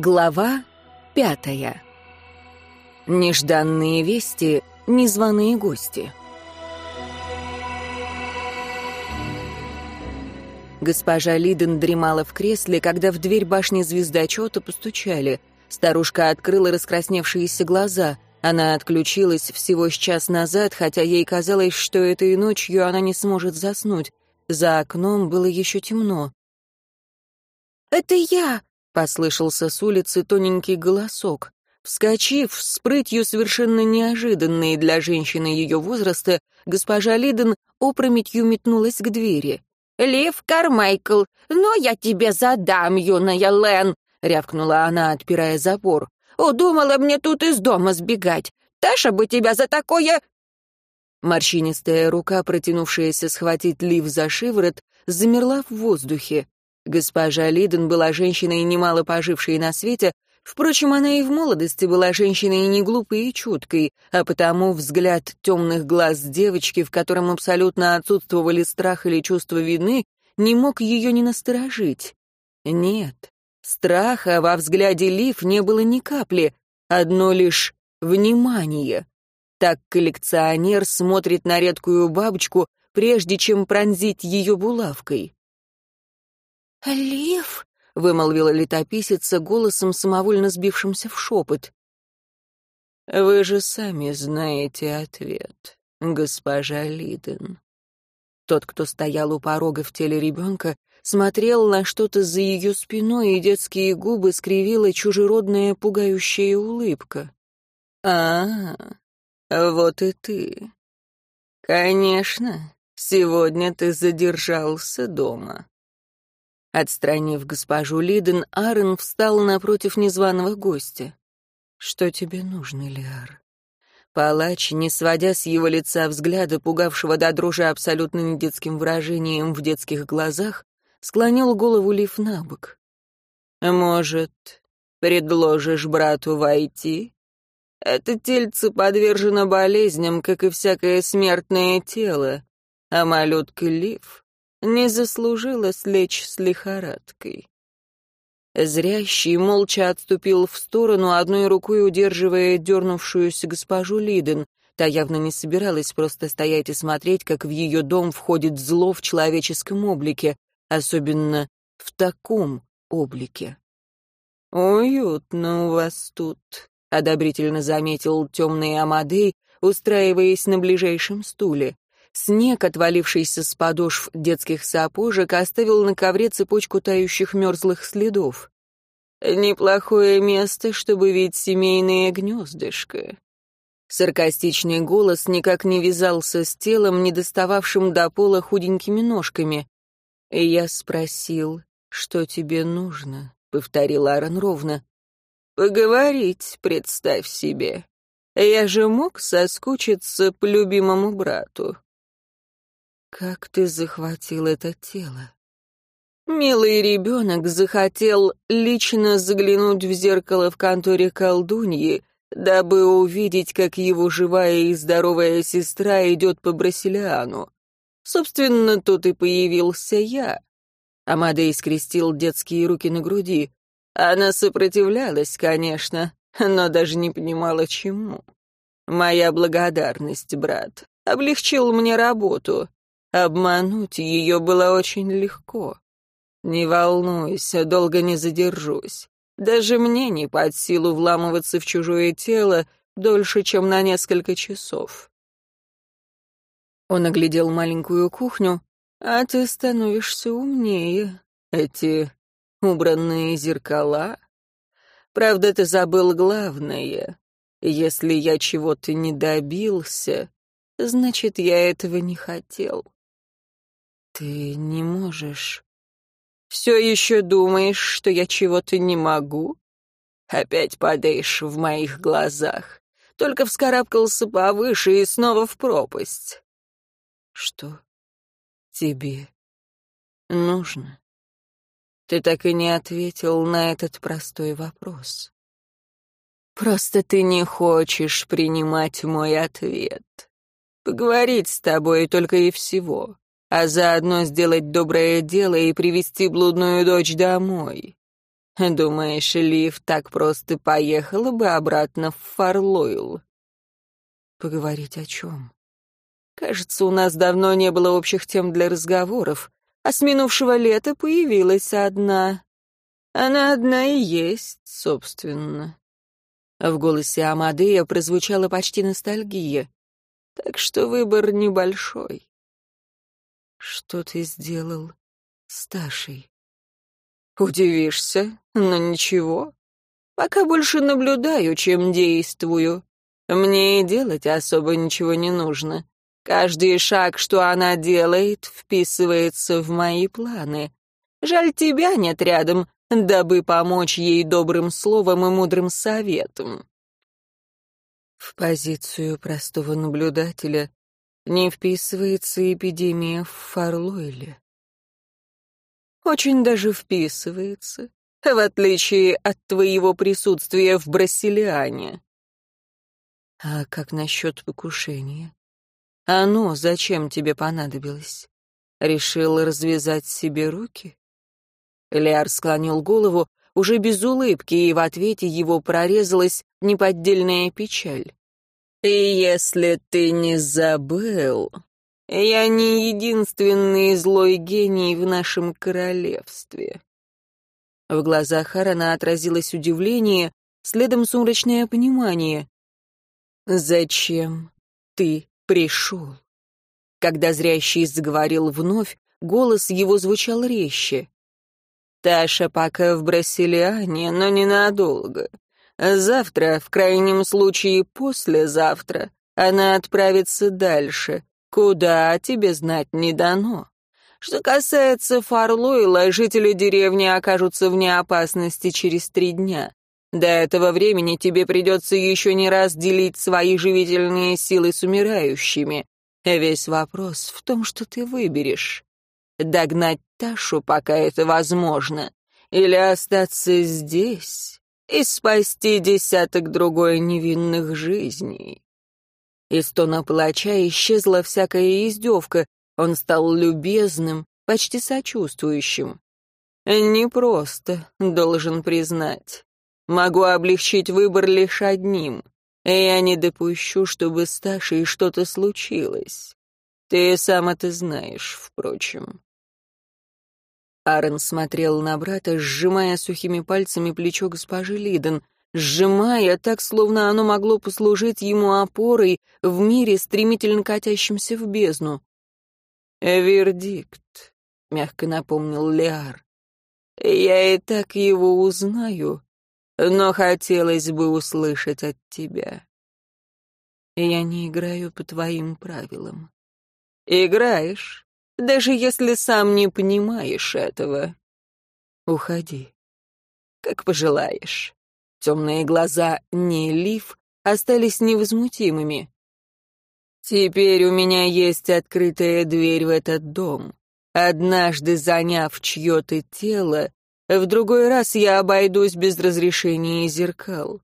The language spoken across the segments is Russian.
Глава пятая. Нежданные вести, незваные гости. Госпожа Лиден дремала в кресле, когда в дверь башни звездочета постучали. Старушка открыла раскрасневшиеся глаза. Она отключилась всего с час назад, хотя ей казалось, что этой ночью она не сможет заснуть. За окном было еще темно. «Это я!» Послышался с улицы тоненький голосок. Вскочив, с прытью совершенно неожиданной для женщины ее возраста, госпожа Лиден опрометью метнулась к двери. «Лев Кармайкл, но я тебе задам, юная Лен!» — рявкнула она, отпирая запор. «Удумала мне тут из дома сбегать. Таша бы тебя за такое...» Морщинистая рука, протянувшаяся схватить Лив за шиворот, замерла в воздухе. Госпожа Лиден была женщиной, немало пожившей на свете, впрочем, она и в молодости была женщиной не глупой и чуткой, а потому взгляд темных глаз девочки, в котором абсолютно отсутствовали страх или чувство вины, не мог ее не насторожить. Нет, страха во взгляде Лив не было ни капли, одно лишь внимание. Так коллекционер смотрит на редкую бабочку, прежде чем пронзить ее булавкой. «Лев?» — вымолвила летописица голосом, самовольно сбившимся в шепот. «Вы же сами знаете ответ, госпожа Лиден». Тот, кто стоял у порога в теле ребенка, смотрел на что-то за ее спиной, и детские губы скривила чужеродная пугающая улыбка. «А, вот и ты. Конечно, сегодня ты задержался дома». Отстранив госпожу Лиден, Аарон встал напротив незваного гостя. «Что тебе нужно, Лиар?» Палач, не сводя с его лица взгляда, пугавшего до дрожи абсолютно недетским выражением в детских глазах, склонил голову Лив на бок. «Может, предложишь брату войти? Это тельце подвержено болезням, как и всякое смертное тело, а малютка Лив не заслужила слечь с лихорадкой. Зрящий молча отступил в сторону, одной рукой удерживая дернувшуюся госпожу Лиден. Та явно не собиралась просто стоять и смотреть, как в ее дом входит зло в человеческом облике, особенно в таком облике. «Уютно у вас тут», — одобрительно заметил темный Амадей, устраиваясь на ближайшем стуле. Снег, отвалившийся с подошв детских сапожек, оставил на ковре цепочку тающих мерзлых следов. «Неплохое место, чтобы видеть семейное гнездышко». Саркастичный голос никак не вязался с телом, не достававшим до пола худенькими ножками. «Я спросил, что тебе нужно?» — повторил Аарон ровно. «Поговорить, представь себе. Я же мог соскучиться по любимому брату. Как ты захватил это тело? Милый ребенок захотел лично заглянуть в зеркало в конторе колдуньи, дабы увидеть, как его живая и здоровая сестра идет по Брасилиану. Собственно, тут и появился я. Амадей скрестил детские руки на груди. Она сопротивлялась, конечно, но даже не понимала, чему. Моя благодарность, брат, облегчил мне работу. Обмануть ее было очень легко. Не волнуйся, долго не задержусь. Даже мне не под силу вламываться в чужое тело дольше, чем на несколько часов. Он оглядел маленькую кухню, а ты становишься умнее. Эти убранные зеркала. Правда, ты забыл главное. Если я чего-то не добился, значит, я этого не хотел. «Ты не можешь...» «Все еще думаешь, что я чего-то не могу?» «Опять падаешь в моих глазах. Только вскарабкался повыше и снова в пропасть». «Что тебе нужно?» Ты так и не ответил на этот простой вопрос. Просто ты не хочешь принимать мой ответ. Поговорить с тобой только и всего а заодно сделать доброе дело и привести блудную дочь домой. Думаешь, Лив так просто поехала бы обратно в Фарлойл? Поговорить о чем? Кажется, у нас давно не было общих тем для разговоров, а с минувшего лета появилась одна. Она одна и есть, собственно. В голосе Амадея прозвучала почти ностальгия. Так что выбор небольшой. Что ты сделал с Ташей? Удивишься, но ничего. Пока больше наблюдаю, чем действую. Мне и делать особо ничего не нужно. Каждый шаг, что она делает, вписывается в мои планы. Жаль, тебя нет рядом, дабы помочь ей добрым словом и мудрым советом. В позицию простого наблюдателя не вписывается эпидемия в Фарлойле. Очень даже вписывается, в отличие от твоего присутствия в Брасилиане. А как насчет покушения? Оно зачем тебе понадобилось? Решил развязать себе руки? Лиар склонил голову, уже без улыбки, и в ответе его прорезалась неподдельная печаль. «И если ты не забыл, я не единственный злой гений в нашем королевстве». В глазах Харана отразилось удивление, следом сумрачное понимание. «Зачем ты пришел?» Когда зрящий заговорил вновь, голос его звучал резче. Таша пока в Брасилиане, но ненадолго. Завтра, в крайнем случае послезавтра, она отправится дальше. Куда, тебе знать не дано. Что касается Фарлойла, жители деревни окажутся вне опасности через три дня. До этого времени тебе придется еще не раз делить свои живительные силы с умирающими. Весь вопрос в том, что ты выберешь. Догнать Ташу, пока это возможно, или остаться здесь и спасти десяток другой невинных жизней. Из тона плача исчезла всякая издевка, он стал любезным, почти сочувствующим. Непросто, должен признать. Могу облегчить выбор лишь одним. Я не допущу, чтобы с Ташей что-то случилось. Ты сам это знаешь, впрочем. Аарон смотрел на брата, сжимая сухими пальцами плечо госпожи Лиден, сжимая так, словно оно могло послужить ему опорой в мире, стремительно катящемся в бездну. «Вердикт», — мягко напомнил Леар. «Я и так его узнаю, но хотелось бы услышать от тебя. Я не играю по твоим правилам». «Играешь?» Даже если сам не понимаешь этого. Уходи. Как пожелаешь. Темные глаза не лив остались невозмутимыми. Теперь у меня есть открытая дверь в этот дом. Однажды заняв чье-то тело, в другой раз я обойдусь без разрешения зеркал.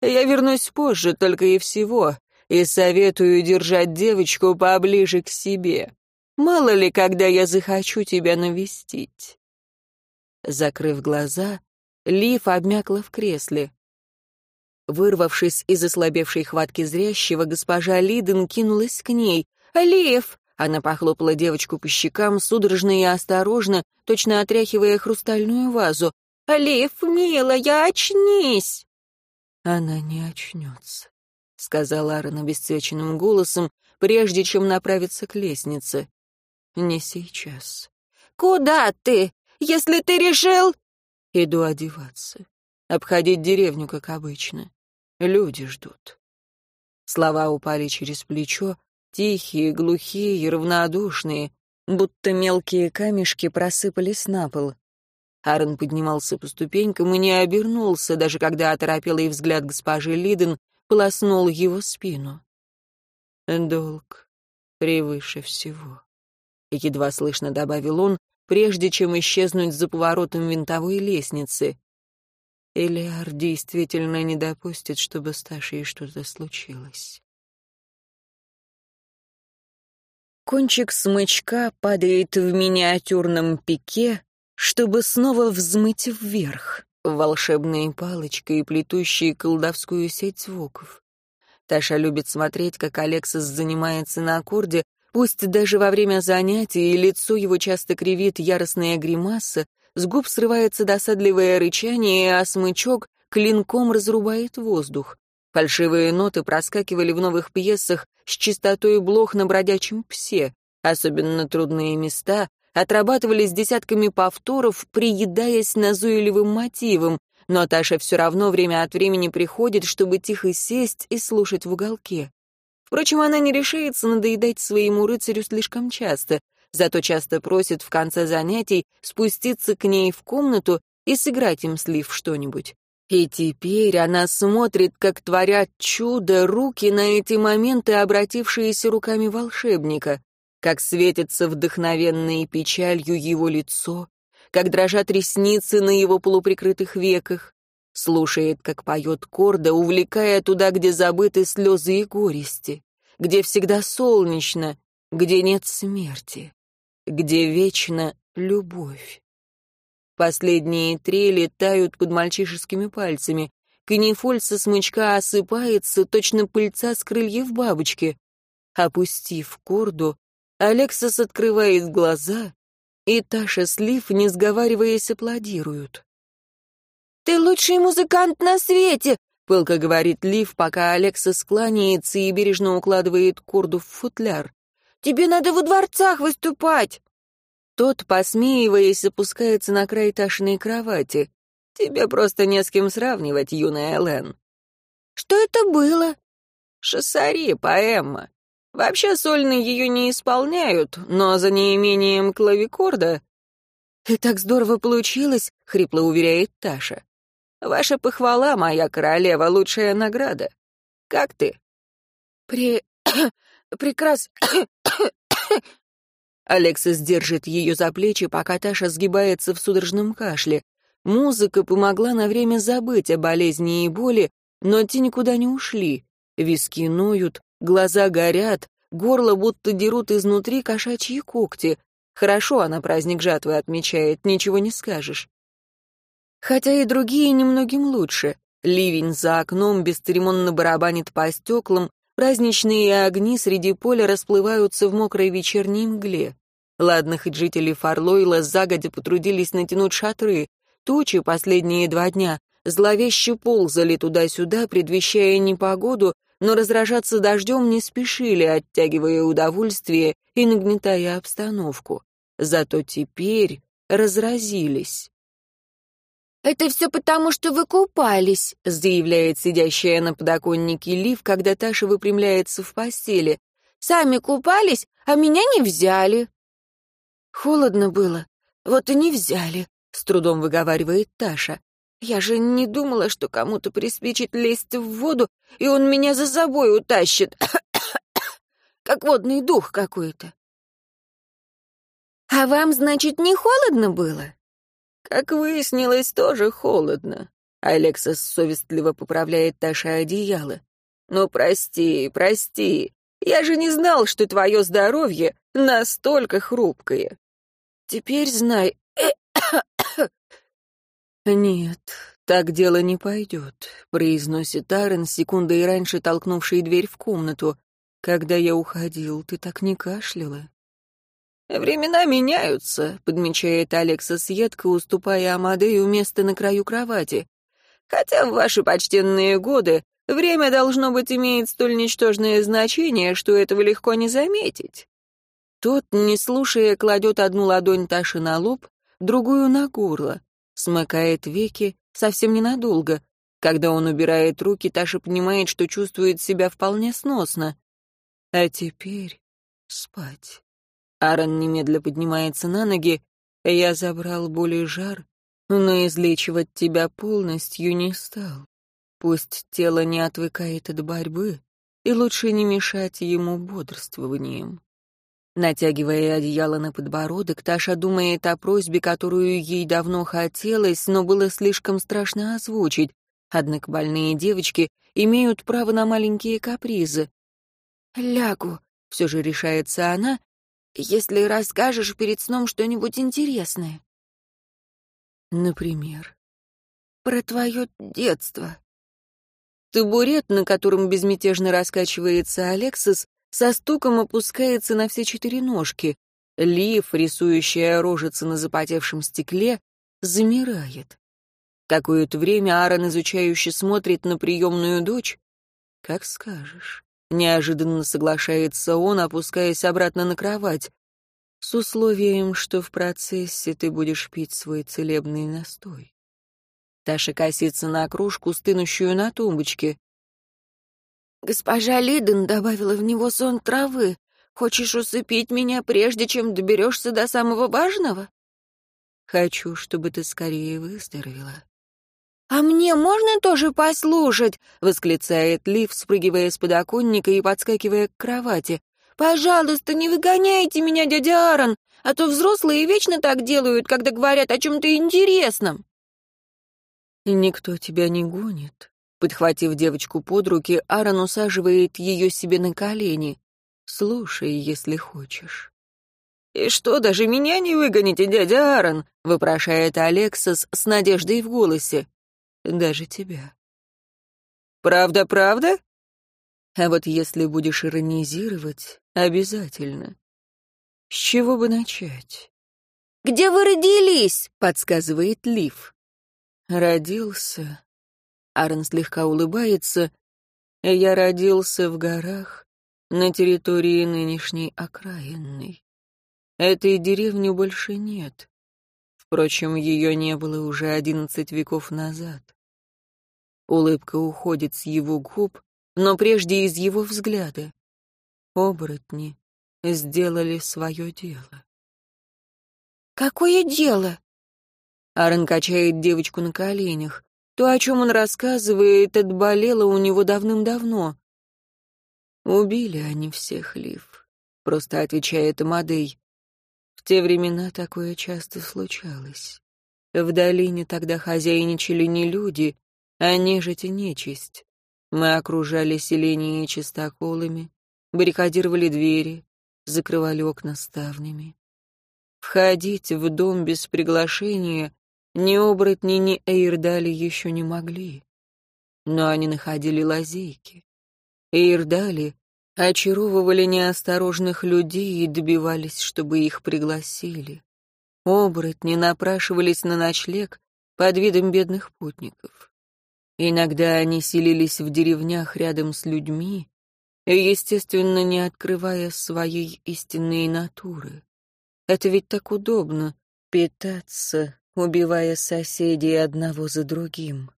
Я вернусь позже только и всего, и советую держать девочку поближе к себе. Мало ли, когда я захочу тебя навестить. Закрыв глаза, Лив обмякла в кресле. Вырвавшись из ослабевшей хватки зрящего, госпожа Лиден кинулась к ней. «Лив!» Она похлопала девочку по щекам, судорожно и осторожно, точно отряхивая хрустальную вазу. «Лив, милая, очнись!» «Она не очнется», — сказала Аарон обесцвеченным голосом, прежде чем направиться к лестнице. Не сейчас. «Куда ты? Если ты решил...» Иду одеваться. Обходить деревню, как обычно. Люди ждут. Слова упали через плечо, тихие, глухие равнодушные, будто мелкие камешки просыпались на пол. Аарон поднимался по ступенькам и не обернулся, даже когда оторопелый взгляд госпожи Лиден полоснул его спину. Долг превыше всего едва слышно добавил он, прежде чем исчезнуть за поворотом винтовой лестницы. Элиар действительно не допустит, чтобы с Ташей что-то случилось. Кончик смычка падает в миниатюрном пике, чтобы снова взмыть вверх. волшебные палочкой, плетущие колдовскую сеть звуков. Таша любит смотреть, как Алексас занимается на аккорде, пусть даже во время занятий, лицо его часто кривит яростная гримаса, с губ срывается досадливое рычание, а смычок клинком разрубает воздух. Фальшивые ноты проскакивали в новых пьесах с чистотой блох на бродячем псе. Особенно трудные места отрабатывались десятками повторов, приедаясь назойливым мотивом, но Таша все равно время от времени приходит, чтобы тихо сесть и слушать в уголке. Впрочем, она не решается надоедать своему рыцарю слишком часто, зато часто просит в конце занятий спуститься к ней в комнату и сыграть им слив что-нибудь. И теперь она смотрит, как творят чудо руки на эти моменты, обратившиеся руками волшебника, как светится вдохновенной печалью его лицо, как дрожат ресницы на его полуприкрытых веках, слушает, как поет корда, увлекая туда, где забыты слезы и горести, где всегда солнечно, где нет смерти, где вечна любовь. Последние трели тают под мальчишескими пальцами. Канифоль со смычка осыпается, точно пыльца с крыльев бабочки. Опустив корду, Алексас открывает глаза, и Таша с Лив, не сговариваясь, аплодируют. «Ты лучший музыкант на свете!» — пылко говорит Лив, пока Алексас кланяется и бережно укладывает корду в футляр. «Тебе надо во дворцах выступать!» Тот, посмеиваясь, опускается на край Ташиной кровати. «Тебе просто не с кем сравнивать, юная Элен». «Что это было?» «Шоссари, поэма. Вообще сольные ее не исполняют, но за неимением клавикорда...» «И так здорово получилось», — хрипло уверяет Таша. «Ваша похвала, моя королева, лучшая награда. Как ты?» «При... прекрас... Алексис держит ее за плечи, пока Таша сгибается в судорожном кашле. Музыка помогла на время забыть о болезни и боли, но те никуда не ушли. Виски ноют, глаза горят, горло будто дерут изнутри кошачьи когти. Хорошо она праздник жатвы отмечает, ничего не скажешь. Хотя и другие немногим лучше. Ливень за окном бесцеремонно барабанит по стеклам, праздничные огни среди поля расплываются в мокрой вечерней мгле. Ладно, хоть жители Фарлойла загодя потрудились натянуть шатры. Тучи последние два дня зловеще ползали туда-сюда, предвещая непогоду, но разражаться дождем не спешили, оттягивая удовольствие и нагнетая обстановку. Зато теперь разразились. «Это все потому, что вы купались», — заявляет сидящая на подоконнике Лив, когда Таша выпрямляется в постели. «Сами купались, а меня не взяли». Холодно было. Вот и не взяли, с трудом выговаривает Таша. Я же не думала, что кому-то приспичит лезть в воду, и он меня за собой утащит. как водный дух какой-то. А вам, значит, не холодно было? Как выяснилось, тоже холодно. Алексас совестливо поправляет Таша одеяло. «Ну, прости, прости. Я же не знал, что твое здоровье настолько хрупкое. Теперь знай... «Нет, так дело не пойдет», — произносит Аарон, секундой раньше толкнувший дверь в комнату. «Когда я уходил, ты так не кашляла». «Времена меняются», — подмечает Алекса едко, уступая Амадею место на краю кровати. «Хотя в ваши почтенные годы время, должно быть, имеет столь ничтожное значение, что этого легко не заметить. Тот, не слушая, кладет одну ладонь Таши на лоб, другую на горло, смыкает веки совсем ненадолго. Когда он убирает руки, Таша понимает, что чувствует себя вполне сносно. А теперь спать. Аарон немедля поднимается на ноги. Я забрал боль и жар, но излечивать тебя полностью не стал. Пусть тело не отвыкает от борьбы, и лучше не мешать ему бодрствованием. Натягивая одеяло на подбородок, Таша думает о просьбе, которую ей давно хотелось, но было слишком страшно озвучить. Однако больные девочки имеют право на маленькие капризы. «Лягу», — все же решается она, — «если расскажешь перед сном что-нибудь интересное». Например. про твое детство». Табурет, на котором безмятежно раскачивается Алексис, со стуком опускается на все четыре ножки. Лив, рисующая рожица на запотевшем стекле, замирает. Какое-то время Аарон изучающе смотрит на приемную дочь. «Как скажешь». Неожиданно соглашается он, опускаясь обратно на кровать, с условием, что в процессе ты будешь пить свой целебный настой. Таша косится на кружку, стынущую на тумбочке. «Госпожа Лиден добавила в него сон травы. Хочешь усыпить меня, прежде чем доберешься до самого важного?» «Хочу, чтобы ты скорее выздоровела». «А мне можно тоже послушать?» — восклицает Лив, спрыгивая с подоконника и подскакивая к кровати. «Пожалуйста, не выгоняйте меня, дядя Аарон, а то взрослые вечно так делают, когда говорят о чем-то интересном». «И никто тебя не гонит». Подхватив девочку под руки, Аарон усаживает ее себе на колени. «Слушай, если хочешь». «И что, даже меня не выгоните, дядя Аарон?» — вопрошает Алексас с надеждой в голосе даже тебя. Правда, правда? А вот если будешь иронизировать, обязательно. С чего бы начать? Где вы родились? подсказывает Лив. Родился. Аарон слегка улыбается. Я родился в горах на территории нынешней окраинной. Этой деревни больше нет. Впрочем, ее не было уже одиннадцать веков назад. Улыбка уходит с его губ, но прежде из его взгляда. Оборотни сделали свое дело. «Какое дело?» Аарон качает девочку на коленях. То, о чем он рассказывает, отболело у него давным-давно. «Убили они всех, Лив», — просто отвечает Амадей. В те времена такое часто случалось. В долине тогда хозяйничали не люди, а нежить и нечисть. Мы окружали селение чистоколами, баррикадировали двери, закрывали окна ставнями. Входить в дом без приглашения ни оборотни, ни эйрдали еще не могли. Но они находили лазейки. Эйрдали очаровывали неосторожных людей и добивались, чтобы их пригласили. Оборотни напрашивались на ночлег под видом бедных путников. Иногда они селились в деревнях рядом с людьми, естественно, не открывая своей истинной натуры. Это ведь так удобно — питаться, убивая соседей одного за другим.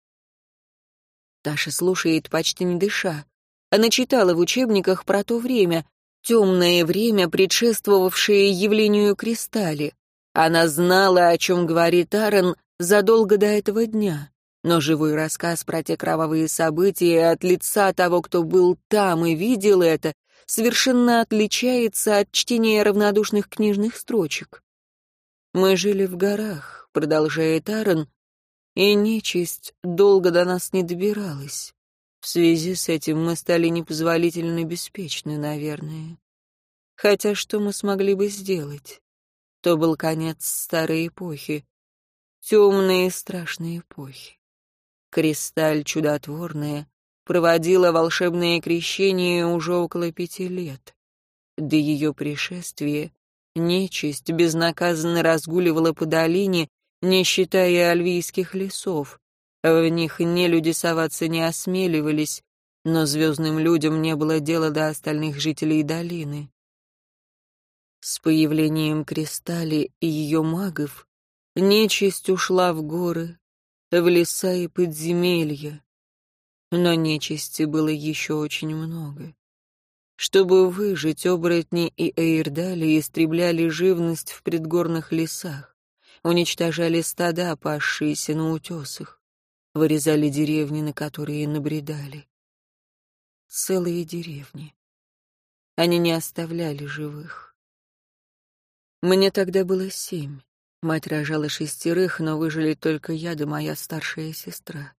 Таша слушает, почти не дыша. Она читала в учебниках про то время, темное время, предшествовавшее явлению Кристалли. Она знала, о чем говорит Аарон задолго до этого дня. Но живой рассказ про те кровавые события от лица того, кто был там и видел это, совершенно отличается от чтения равнодушных книжных строчек. «Мы жили в горах», — продолжает Аарон, — «и нечисть долго до нас не добиралась. В связи с этим мы стали непозволительно беспечны, наверное. Хотя что мы смогли бы сделать? То был конец старой эпохи, темной и страшной эпохи. Кристаль чудотворная проводила волшебное крещение уже около пяти лет. До ее пришествия нечисть безнаказанно разгуливала по долине, не считая альвийских лесов. В них нелюди соваться не осмеливались, но звездным людям не было дела до остальных жителей долины. С появлением Кристалли и ее магов нечисть ушла в горы, в леса и подземелья. Но нечисти было еще очень много. Чтобы выжить, оборотни и эйрдали истребляли живность в предгорных лесах, уничтожали стада, пасшиеся на утесах вырезали деревни, на которые набредали. Целые деревни. Они не оставляли живых. Мне тогда было семь. Мать рожала шестерых, но выжили только я да моя старшая сестра.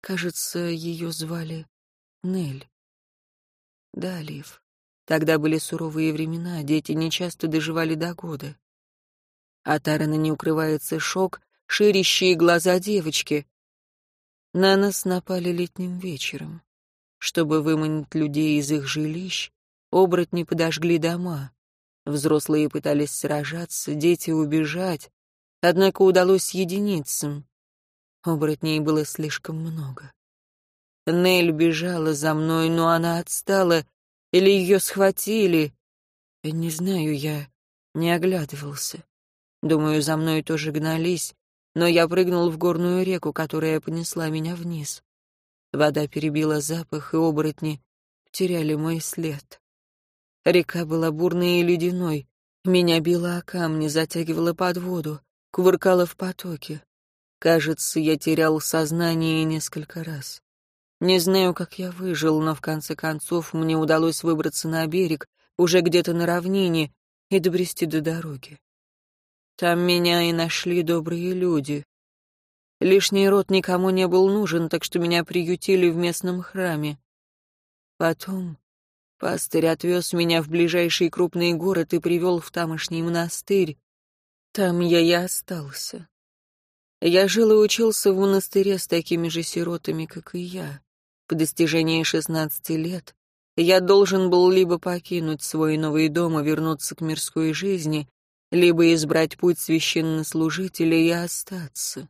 Кажется, ее звали Нель. Да, Лив. Тогда были суровые времена, дети нечасто доживали до года. От Аарона не укрывается шок, ширящие глаза девочки. На нас напали летним вечером. Чтобы выманить людей из их жилищ, оборотни подожгли дома. Взрослые пытались сражаться, дети убежать, однако удалось единицам. Оборотней было слишком много. Нель бежала за мной, но она отстала, или ее схватили. Не знаю, я не оглядывался. Думаю, за мной тоже гнались, но я прыгнул в горную реку, которая понесла меня вниз. Вода перебила запах, и оборотни теряли мой след. Река была бурной и ледяной. Меня било о камни, затягивала под воду, кувыркала в потоке. Кажется, я терял сознание несколько раз. Не знаю, как я выжил, но в конце концов мне удалось выбраться на берег, уже где-то на равнине, и добрести до дороги. Там меня и нашли добрые люди. Лишний род никому не был нужен, так что меня приютили в местном храме. Потом пастырь отвез меня в ближайший крупный город и привел в тамошний монастырь. Там я и остался. Я жил и учился в монастыре с такими же сиротами, как и я. По достижении шестнадцати лет я должен был либо покинуть свой новый дом и вернуться к мирской жизни, либо избрать путь священнослужителя и остаться.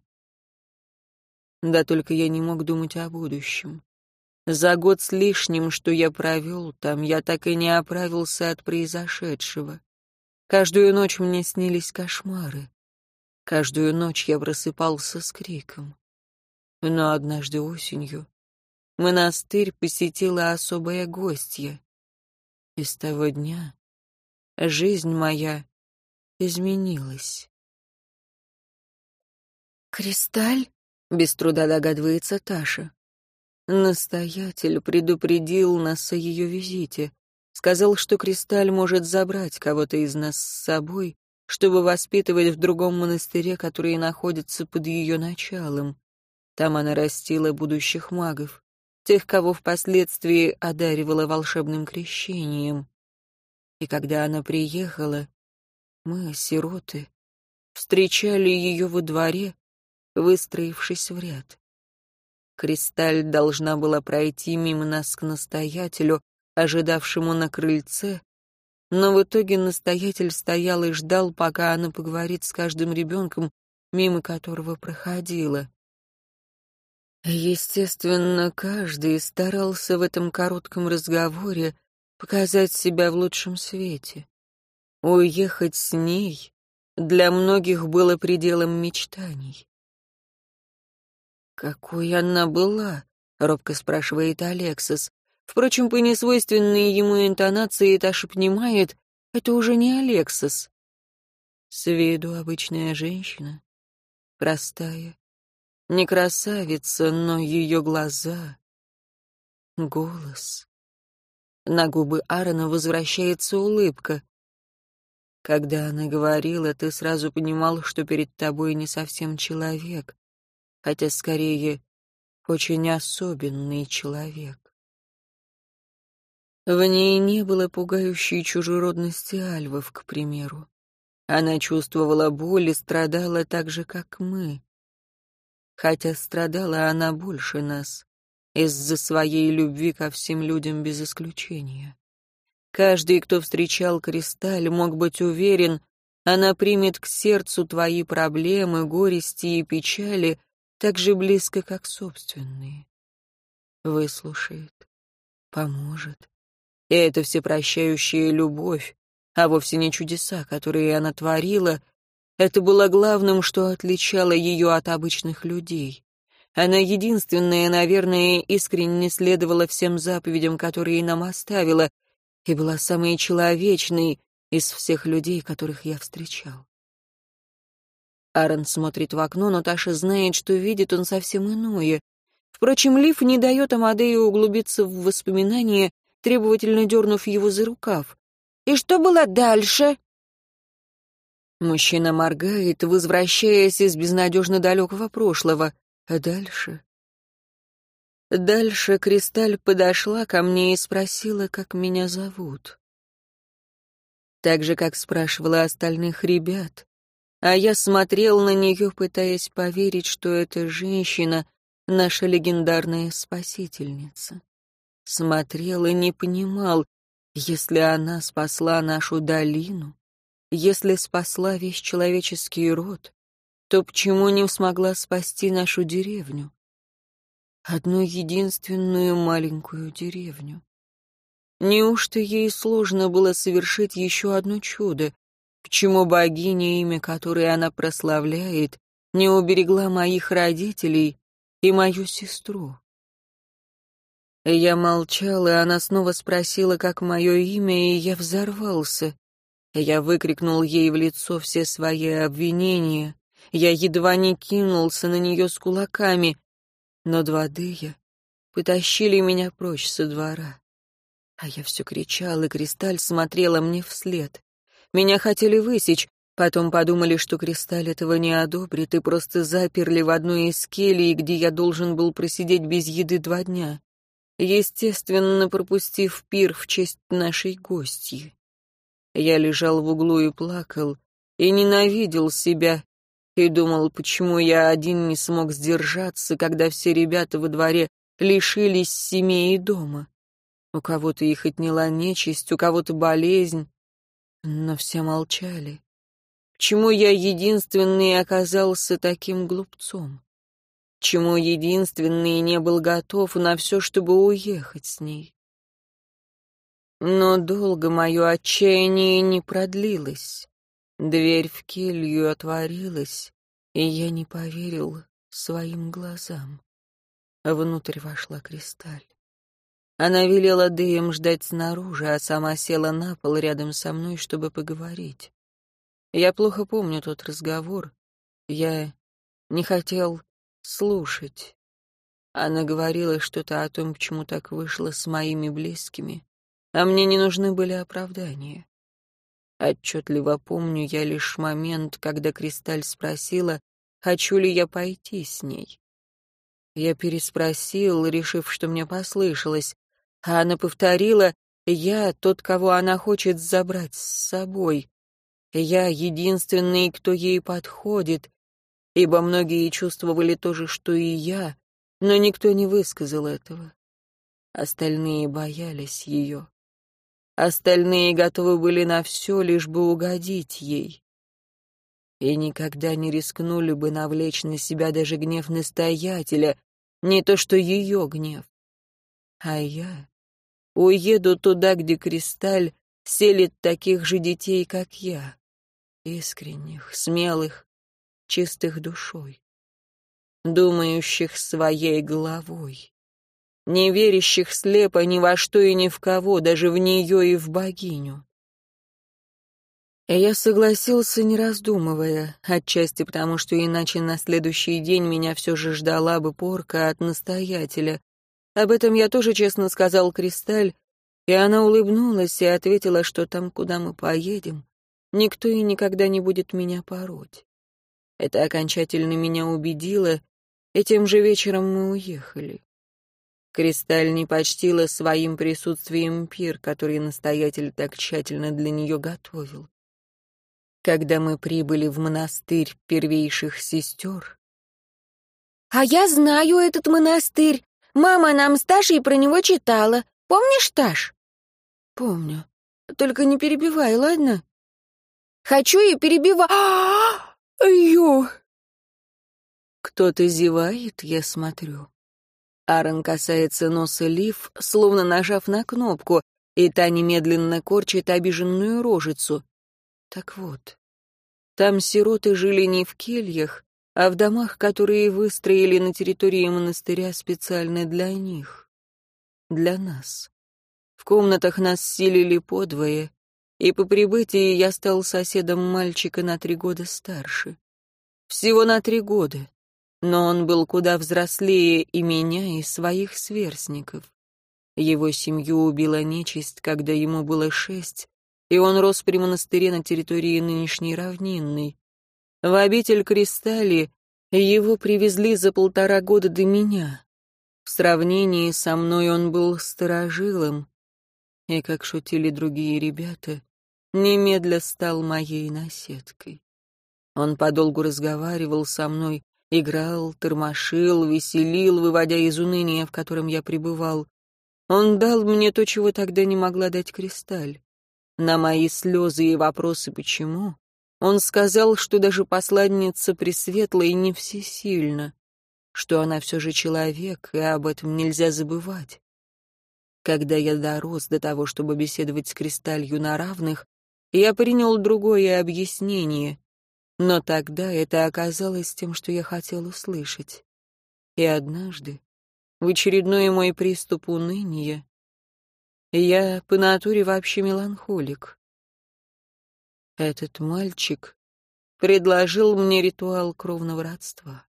Да только я не мог думать о будущем. За год с лишним, что я провел там, я так и не оправился от произошедшего. Каждую ночь мне снились кошмары. Каждую ночь я просыпался с криком. Но однажды осенью монастырь посетила особая гостья. И с того дня жизнь моя изменилась. «Кристаль?» — без труда догадывается Таша. Настоятель предупредил нас о ее визите. Сказал, что Кристаль может забрать кого-то из нас с собой, чтобы воспитывать в другом монастыре, который находится под ее началом. Там она растила будущих магов, тех, кого впоследствии одаривала волшебным крещением. И когда она приехала, мы, сироты, встречали ее во дворе, выстроившись в ряд. Кристаль должна была пройти мимо нас к настоятелю, ожидавшему на крыльце, но в итоге настоятель стоял и ждал, пока она поговорит с каждым ребенком, мимо которого проходила. Естественно, каждый старался в этом коротком разговоре показать себя в лучшем свете. Уехать с ней для многих было пределом мечтаний. «Какой она была?» — робко спрашивает Алексис. Впрочем, по несвойственной ему интонации Таша понимает, это уже не Алексис. С виду обычная женщина, простая, не красавица, но ее глаза, голос. На губы Аарона возвращается улыбка. Когда она говорила, ты сразу понимал, что перед тобой не совсем человек, хотя скорее очень особенный человек. В ней не было пугающей чужеродности альвов, к примеру. Она чувствовала боль и страдала так же, как мы. Хотя страдала она больше нас, из-за своей любви ко всем людям без исключения. Каждый, кто встречал Кристаль, мог быть уверен, она примет к сердцу твои проблемы, горести и печали так же близко, как собственные. Выслушает, поможет. И это всепрощающая любовь, а вовсе не чудеса, которые она творила, это было главным, что отличало ее от обычных людей. Она единственная, наверное, искренне следовала всем заповедям, которые нам оставила, и была самой человечной из всех людей, которых я встречал. Аарон смотрит в окно, но Таша знает, что видит он совсем иное. Впрочем, Лив не дает Амадею углубиться в воспоминания, требовательно дернув его за рукав. «И что было дальше?» Мужчина моргает, возвращаясь из безнадежно далекого прошлого. А дальше? Дальше Кристаль подошла ко мне и спросила, как меня зовут. Так же, как спрашивала остальных ребят. А я смотрел на нее, пытаясь поверить, что эта женщина наша легендарная спасительница. Смотрел и не понимал, если она спасла нашу долину, если спасла весь человеческий род, то почему не смогла спасти нашу деревню? Одну единственную маленькую деревню. Неужто ей сложно было совершить еще одно чудо? Почему богиня, имя которой она прославляет, не уберегла моих родителей и мою сестру? Я молчал, и она снова спросила, как мое имя, и я взорвался. Я выкрикнул ей в лицо все свои обвинения. Я едва не кинулся на нее с кулаками, но два дыя потащили меня прочь со двора. А я все кричал, и Кристаль смотрела мне вслед. Меня хотели высечь, потом подумали, что Кристаль этого не одобрит, и просто заперли в одной из келий, где я должен был просидеть без еды два дня естественно, пропустив пир в честь нашей гостьи. Я лежал в углу и плакал, и ненавидел себя, и думал, почему я один не смог сдержаться, когда все ребята во дворе лишились семьи и дома. У кого-то их отняла нечисть, у кого-то болезнь, но все молчали. Почему я единственный оказался таким глупцом? чему единственный не был готов на все, чтобы уехать с ней. Но долго мое отчаяние не продлилось. Дверь в келью отворилась, и я не поверил своим глазам. Внутрь вошла Кристаль. Она велела Дэем ждать снаружи, а сама села на пол рядом со мной, чтобы поговорить. Я плохо помню тот разговор. Я не хотел слушать. Она говорила что-то о том, почему так вышло с моими близкими, а мне не нужны были оправдания. Отчетливо помню я лишь момент, когда Кристаль спросила, хочу ли я пойти с ней. Я переспросил, решив, что мне послышалось, а она повторила, я тот, кого она хочет забрать с собой. Я единственный, кто ей подходит, ибо многие чувствовали то же, что и я, но никто не высказал этого. Остальные боялись ее. Остальные готовы были на все, лишь бы угодить ей. И никогда не рискнули бы навлечь на себя даже гнев настоятеля, не то что ее гнев. А я уеду туда, где Кристаль селит таких же детей, как я, искренних, смелых, чистых душой, думающих своей головой, не верящих слепо ни во что и ни в кого, даже в нее и в богиню. Я согласился, не раздумывая, отчасти потому, что иначе на следующий день меня все же ждала бы порка от настоятеля. Об этом я тоже честно сказал Кристаль, и она улыбнулась и ответила, что там, куда мы поедем, никто и никогда не будет меня пороть. Это окончательно меня убедило, и тем же вечером мы уехали. Кристаль не почтила своим присутствием пир, который настоятель так тщательно для нее готовил. Когда мы прибыли в монастырь первейших сестер... «А я знаю этот монастырь. Мама нам с Ташей про него читала. Помнишь, Таш?» «Помню. Только не перебивай, ладно?» «Хочу и перебиваю...» Аю!» Кто-то зевает, я смотрю. Аарон касается носа Лив, словно нажав на кнопку, и та немедленно корчит обиженную рожицу. Так вот, там сироты жили не в кельях, а в домах, которые выстроили на территории монастыря специально для них. Для нас. В комнатах нас селили подвое, и по прибытии я стал соседом мальчика на три года старше. Всего на три года, но он был куда взрослее и меня, и своих сверстников. Его семью убила нечисть, когда ему было шесть, и он рос при монастыре на территории нынешней равнинной. В обитель Кристалли его привезли за полтора года до меня. В сравнении со мной он был старожилом, и, как шутили другие ребята, немедля стал моей наседкой. Он подолгу разговаривал со мной, Играл, тормошил, веселил, выводя из уныния, в котором я пребывал. Он дал мне то, чего тогда не могла дать Кристаль. На мои слезы и вопросы «почему?» он сказал, что даже посланница Пресветлая не всесильна, что она все же человек, и об этом нельзя забывать. Когда я дорос до того, чтобы беседовать с Кристалью на равных, я принял другое объяснение, но тогда это оказалось тем, что я хотел услышать. И однажды, в очередной мой приступ уныния, я по натуре вообще меланхолик. Этот мальчик предложил мне ритуал кровного родства.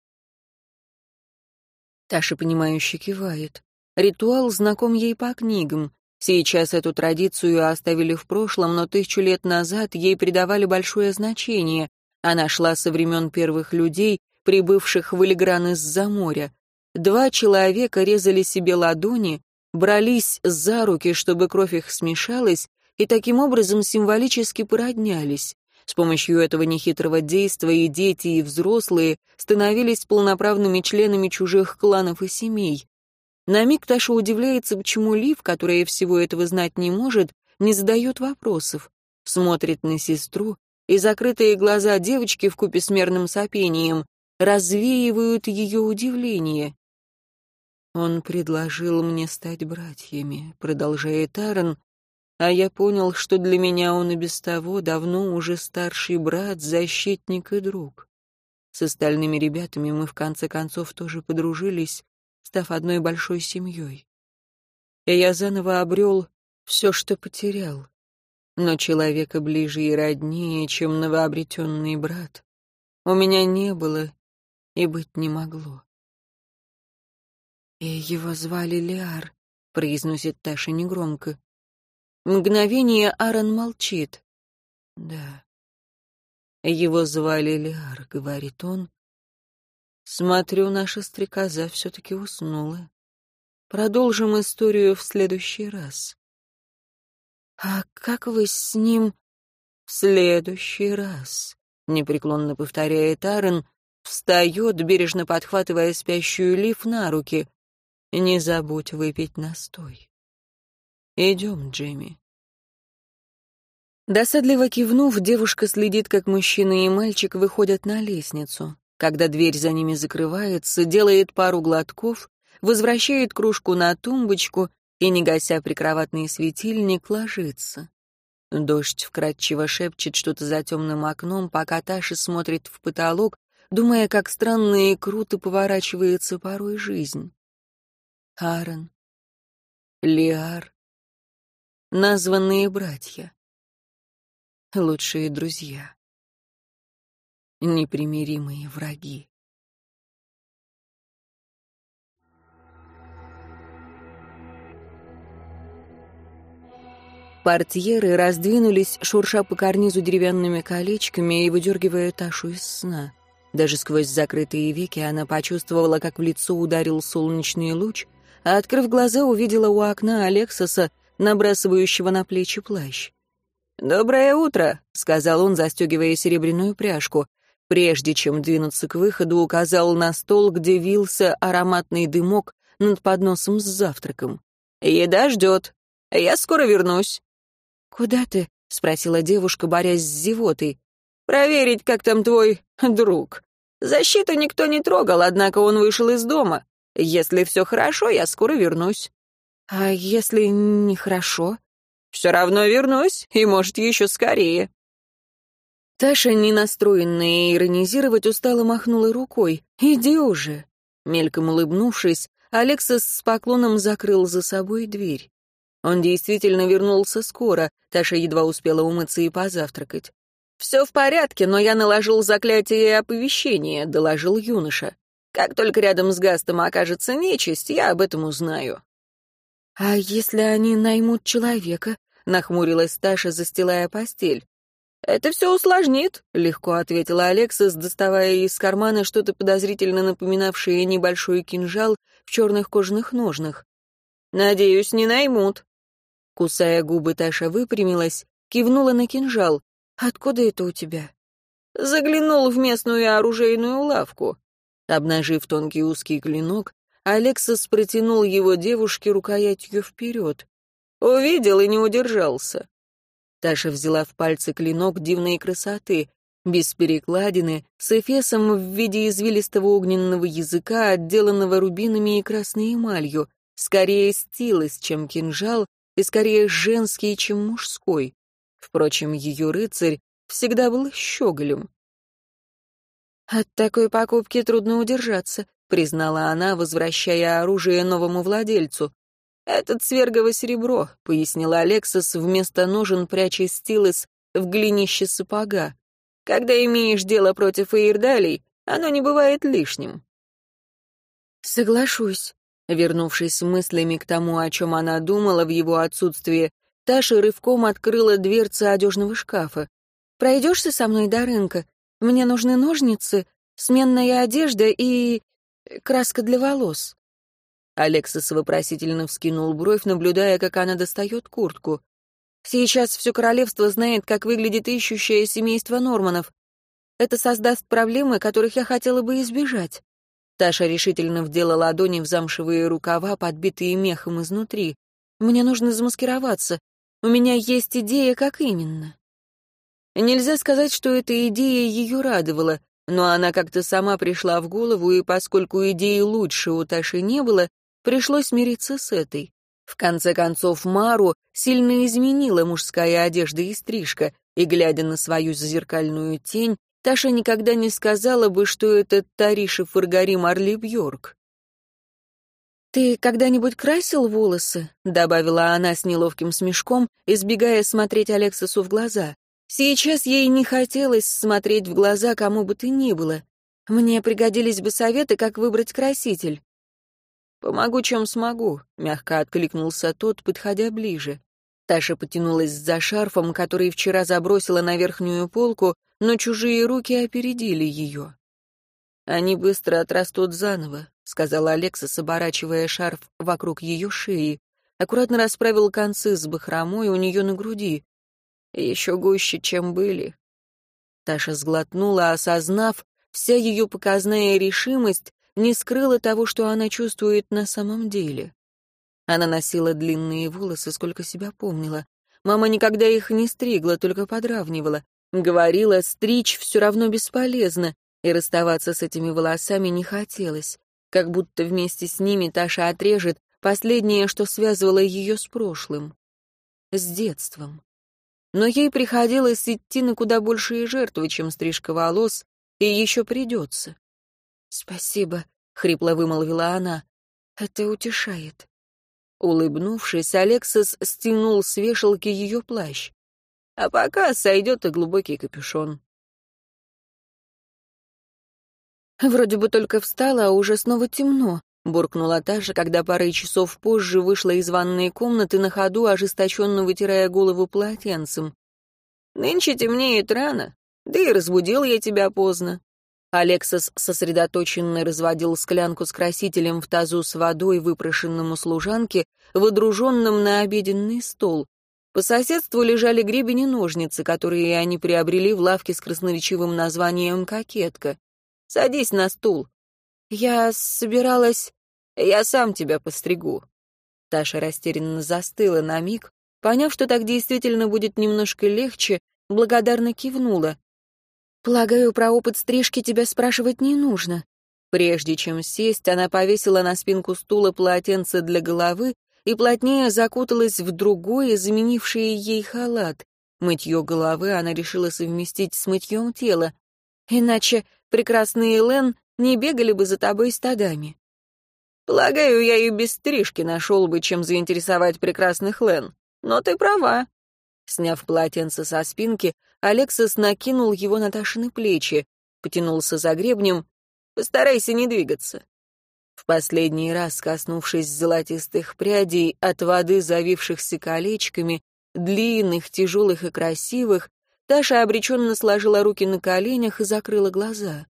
Таша, понимающе кивает. Ритуал знаком ей по книгам. Сейчас эту традицию оставили в прошлом, но тысячу лет назад ей придавали большое значение. Она шла со времен первых людей, прибывших в Эльгран из-за моря. Два человека резали себе ладони, брались за руки, чтобы кровь их смешалась, и таким образом символически породнялись. С помощью этого нехитрого действия и дети, и взрослые становились полноправными членами чужих кланов и семей. На миг Таша удивляется, почему Лив, которая всего этого знать не может, не задает вопросов. Смотрит на сестру, и закрытые глаза девочки в купе с мерным сопением развеивают ее удивление. «Он предложил мне стать братьями», — продолжает Аарон, а я понял, что для меня он и без того давно уже старший брат, защитник и друг. С остальными ребятами мы в конце концов тоже подружились, став одной большой семьей. И я заново обрел все, что потерял. Но человека ближе и роднее, чем новообретенный брат, у меня не было и быть не могло. «И его звали Лиар», — произносит Таша негромко. Мгновение Аарон молчит. «Да». «Его звали Лиар», — говорит он. «Смотрю, наша стрекоза все-таки уснула. Продолжим историю в следующий раз». «А как вы с ним...» «В следующий раз», — непреклонно повторяет Аарон, встает, бережно подхватывая спящую Лив на руки. Не забудь выпить настой. Идем, Джимми. Досадливо кивнув, девушка следит, как мужчина и мальчик выходят на лестницу. Когда дверь за ними закрывается, делает пару глотков, возвращает кружку на тумбочку и, не гася прикроватный светильник, ложится. Дождь вкрадчиво шепчет что-то за темным окном, пока Таша смотрит в потолок, думая, как странно и круто поворачивается порой жизнь. Аарон, Лиар, названные братья, лучшие друзья, непримиримые враги. Портьеры раздвинулись, шурша по карнизу деревянными колечками и выдергивая Ташу из сна. Даже сквозь закрытые веки она почувствовала, как в лицо ударил солнечный луч, а, открыв глаза, увидела у окна Алексоса, набрасывающего на плечи плащ. «Доброе утро», — сказал он, застегивая серебряную пряжку. Прежде чем двинуться к выходу, указал на стол, где вился ароматный дымок над подносом с завтраком. «Еда ждет. Я скоро вернусь». «Куда ты?» — спросила девушка, борясь с зевотой. «Проверить, как там твой друг. Защиту никто не трогал, однако он вышел из дома. Если все хорошо, я скоро вернусь». «А если нехорошо?» «Все равно вернусь, и, может, еще скорее». Таша, не настроенная иронизировать, устало махнула рукой. «Иди уже». Мельком улыбнувшись, Алексас с поклоном закрыл за собой дверь. Он действительно вернулся скоро, Таша едва успела умыться и позавтракать. «Все в порядке, но я наложил заклятие и оповещение», — доложил юноша. Как только рядом с Гастом окажется нечисть, я об этом узнаю». «А если они наймут человека?» — нахмурилась Таша, застилая постель. «Это все усложнит», — легко ответила Алексас, доставая из кармана что-то подозрительно напоминавшее небольшой кинжал в черных кожаных ножнах. «Надеюсь, не наймут». Кусая губы, Таша выпрямилась, кивнула на кинжал. «Откуда это у тебя?» Заглянул в местную оружейную лавку. Обнажив тонкий узкий клинок, Алексас протянул его девушке рукоятью вперед. Увидел и не удержался. Таша взяла в пальцы клинок дивной красоты, без перекладины, с эфесом в виде извилистого огненного языка, отделанного рубинами и красной эмалью, скорее стилос, чем кинжал, и скорее женский, чем мужской. Впрочем, ее рыцарь всегда был щеголем. «От такой покупки трудно удержаться», — признала она, возвращая оружие новому владельцу. «Это цвергово серебро», — пояснила Алексас, вместо ножен пряча стилос в глинище сапога. «Когда имеешь дело против Эйрдалей, оно не бывает лишним». «Соглашусь», Вернувшись мыслями к тому, о чем она думала в его отсутствие, Таша рывком открыла дверцы одежного шкафа. «Пройдешься со мной до рынка? Мне нужны ножницы, сменная одежда и... краска для волос». Алексис вопросительно вскинул бровь, наблюдая, как она достает куртку. «Сейчас все королевство знает, как выглядит ищущее семейство Норманов. Это создаст проблемы, которых я хотела бы избежать». Таша решительно вдела ладони в замшевые рукава, подбитые мехом изнутри. «Мне нужно замаскироваться. У меня есть идея, как именно». Нельзя сказать, что эта идея ее радовала, но она как-то сама пришла в голову, и поскольку идеи лучше у Таши не было, пришлось мириться с этой. В конце концов, Мару сильно изменила мужская одежда и стрижка, и, глядя на свою зазеркальную тень, Таша никогда не сказала бы, что это Тариша Фаргари Марли Бьорк. «Ты когда-нибудь красил волосы?» — добавила она с неловким смешком, избегая смотреть Алексасу в глаза. Сейчас ей не хотелось смотреть в глаза кому бы то ни было. Мне пригодились бы советы, как выбрать краситель. «Помогу, чем смогу», — мягко откликнулся тот, подходя ближе. Таша потянулась за шарфом, который вчера забросила на верхнюю полку, но чужие руки опередили ее. «Они быстро отрастут заново», — сказала Алекса, оборачивая шарф вокруг ее шеи. Аккуратно расправил концы с бахромой у нее на груди. Еще гуще, чем были. Таша сглотнула, осознав, вся ее показная решимость не скрыла того, что она чувствует на самом деле. Она носила длинные волосы, сколько себя помнила. Мама никогда их не стригла, только подравнивала. Говорила, стричь все равно бесполезно, и расставаться с этими волосами не хотелось. Как будто вместе с ними Таша отрежет последнее, что связывало ее с прошлым. С детством. Но ей приходилось идти на куда большие жертвы, чем стрижка волос, и еще придется. «Спасибо», — хрипло вымолвила она. «Это утешает». Улыбнувшись, Алексас стянул с вешалки ее плащ. А пока сойдет и глубокий капюшон. «Вроде бы только встала, а уже снова темно», — буркнула Таша, когда парой часов позже вышла из ванной комнаты на ходу, ожесточенно вытирая голову полотенцем. «Нынче темнеет рано, да и разбудил я тебя поздно». Алексас сосредоточенно разводил склянку с красителем в тазу с водой, выпрошенным у служанки, водруженным на обеденный стол. По соседству лежали гребень и ножницы, которые они приобрели в лавке с красноречивым названием «Кокетка». «Садись на стул». «Я собиралась...» «Я сам тебя постригу». Таша растерянно застыла на миг, поняв, что так действительно будет немножко легче, благодарно кивнула. «Полагаю, про опыт стрижки тебя спрашивать не нужно». Прежде чем сесть, она повесила на спинку стула полотенце для головы и плотнее закуталась в другое, заменившее ей халат. Мытье головы она решила совместить с мытьем тела. Иначе прекрасные Лен не бегали бы за тобой стадами. Полагаю, я и без стрижки нашел бы, чем заинтересовать прекрасных Лен. Но ты права. Сняв полотенце со спинки, Алексас накинул его на Ташины плечи, потянулся за гребнем. «Постарайся не двигаться. В последний раз, коснувшись золотистых прядей от воды, завившихся колечками, длинных, тяжелых и красивых, Таша обреченно сложила руки на коленях и закрыла глаза.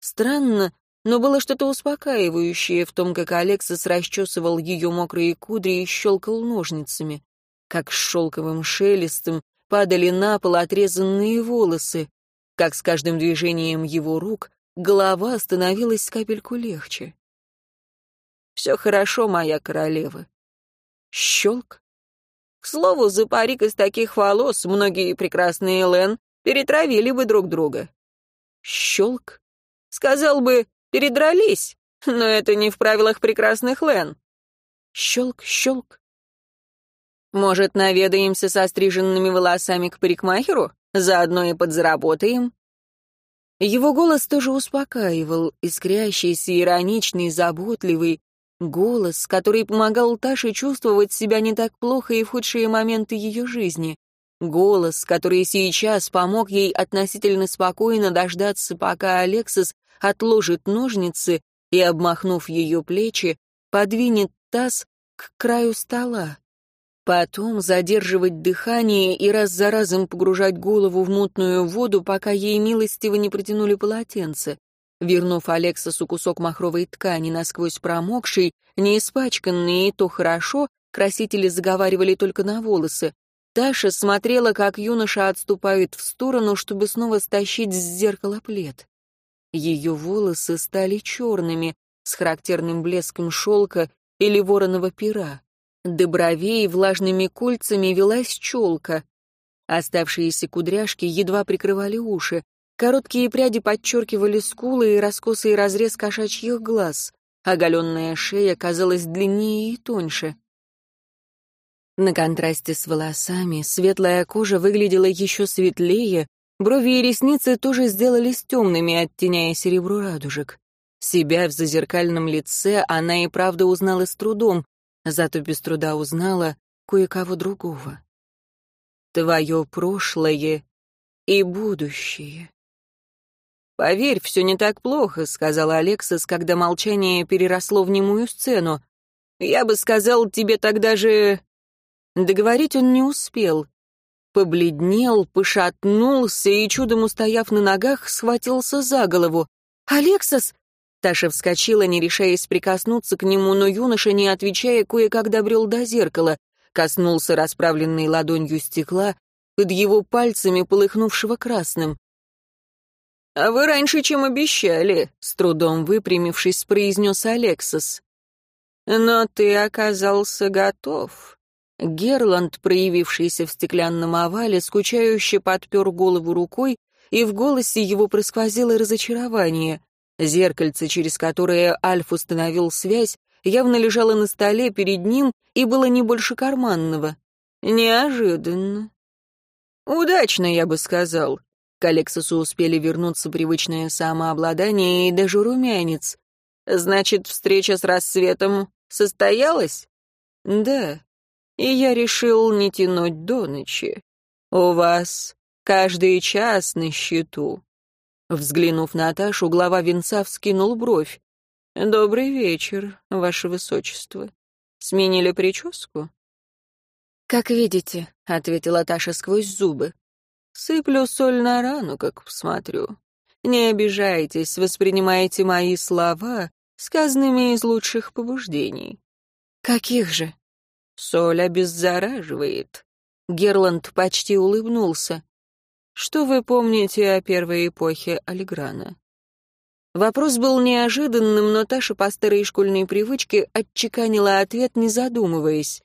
Странно, но было что-то успокаивающее в том, как Алексас расчесывал ее мокрые кудри и щелкал ножницами, как с шелковым шелестом падали на пол отрезанные волосы, как с каждым движением его рук голова становилась капельку легче. «Все хорошо, моя королева». Щелк. К слову, за парик из таких волос многие прекрасные Лен перетравили бы друг друга. Щелк. Сказал бы, передрались, но это не в правилах прекрасных Лен. Щелк, щелк. Может, наведаемся со стриженными волосами к парикмахеру? Заодно и подзаработаем. Его голос тоже успокаивал, искрящийся, ироничный, заботливый. Голос, который помогал Таше чувствовать себя не так плохо и в худшие моменты ее жизни. Голос, который сейчас помог ей относительно спокойно дождаться, пока Алексис отложит ножницы и, обмахнув ее плечи, подвинет таз к краю стола. Потом задерживать дыхание и раз за разом погружать голову в мутную воду, пока ей милостиво не протянули полотенце. Вернув Алексасу кусок махровой ткани, насквозь промокший, не испачканный, и то хорошо, красители заговаривали только на волосы. Таша смотрела, как юноша отступает в сторону, чтобы снова стащить с зеркала плед. Ее волосы стали черными, с характерным блеском шелка или вороного пера. До бровей влажными кольцами велась челка. Оставшиеся кудряшки едва прикрывали уши. Короткие пряди подчеркивали скулы и раскосый разрез кошачьих глаз. Оголенная шея казалась длиннее и тоньше. На контрасте с волосами светлая кожа выглядела еще светлее, брови и ресницы тоже сделались темными, оттеняя серебро радужек. Себя в зазеркальном лице она и правда узнала с трудом, зато без труда узнала кое-кого другого. Твое прошлое и будущее. «Поверь, все не так плохо», — сказал Алексас, когда молчание переросло в немую сцену. «Я бы сказал тебе тогда же...» Договорить он не успел. Побледнел, пошатнулся и, чудом устояв на ногах, схватился за голову. «Алексас!» Таша вскочила, не решаясь прикоснуться к нему, но юноша, не отвечая, кое-как добрел до зеркала, коснулся расправленной ладонью стекла, под его пальцами, полыхнувшего красным. «А вы раньше, чем обещали», — с трудом выпрямившись, произнес Алексос. «Но ты оказался готов». Герланд, проявившийся в стеклянном овале, скучающе подпер голову рукой, и в голосе его просквозило разочарование. Зеркальце, через которое Альф установил связь, явно лежало на столе перед ним и было не больше карманного. Неожиданно. Удачно, я бы сказал. К Алексусу успели вернуться привычное самообладание и даже румянец. Значит, встреча с рассветом состоялась? Да. И я решил не тянуть до ночи. У вас каждый час на счету. Взглянув на Аташу, глава венца вскинул бровь. «Добрый вечер, ваше высочество. Сменили прическу?» «Как видите», — ответила Таша сквозь зубы. «Сыплю соль на рану, как посмотрю. Не обижайтесь, воспринимайте мои слова сказанными из лучших побуждений». «Каких же?» «Соль обеззараживает». Герланд почти улыбнулся. Что вы помните о первой эпохе Алиграна? Вопрос был неожиданным, но Таша по старой школьной привычке отчеканила ответ, не задумываясь.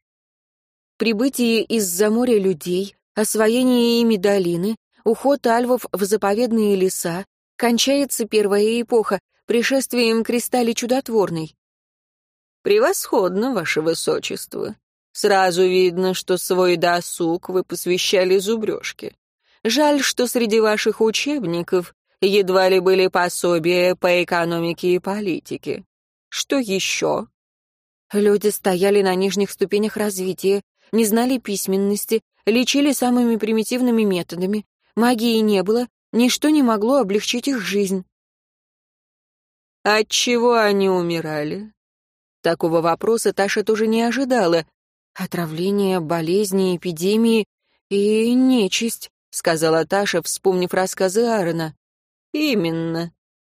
Прибытие из-за моря людей, освоение ими долины, уход альвов в заповедные леса, кончается первая эпоха, пришествием Кристали Чудотворной. «Превосходно, ваше высочество. Сразу видно, что свой досуг вы посвящали зубрежке. Жаль, что среди ваших учебников едва ли были пособия по экономике и политике. Что еще? Люди стояли на нижних ступенях развития, не знали письменности, лечили самыми примитивными методами, магии не было, ничто не могло облегчить их жизнь. От чего они умирали? Такого вопроса Таша тоже не ожидала. Отравление, болезни, эпидемии и нечисть. — сказала Таша, вспомнив рассказы Аарона. «Именно.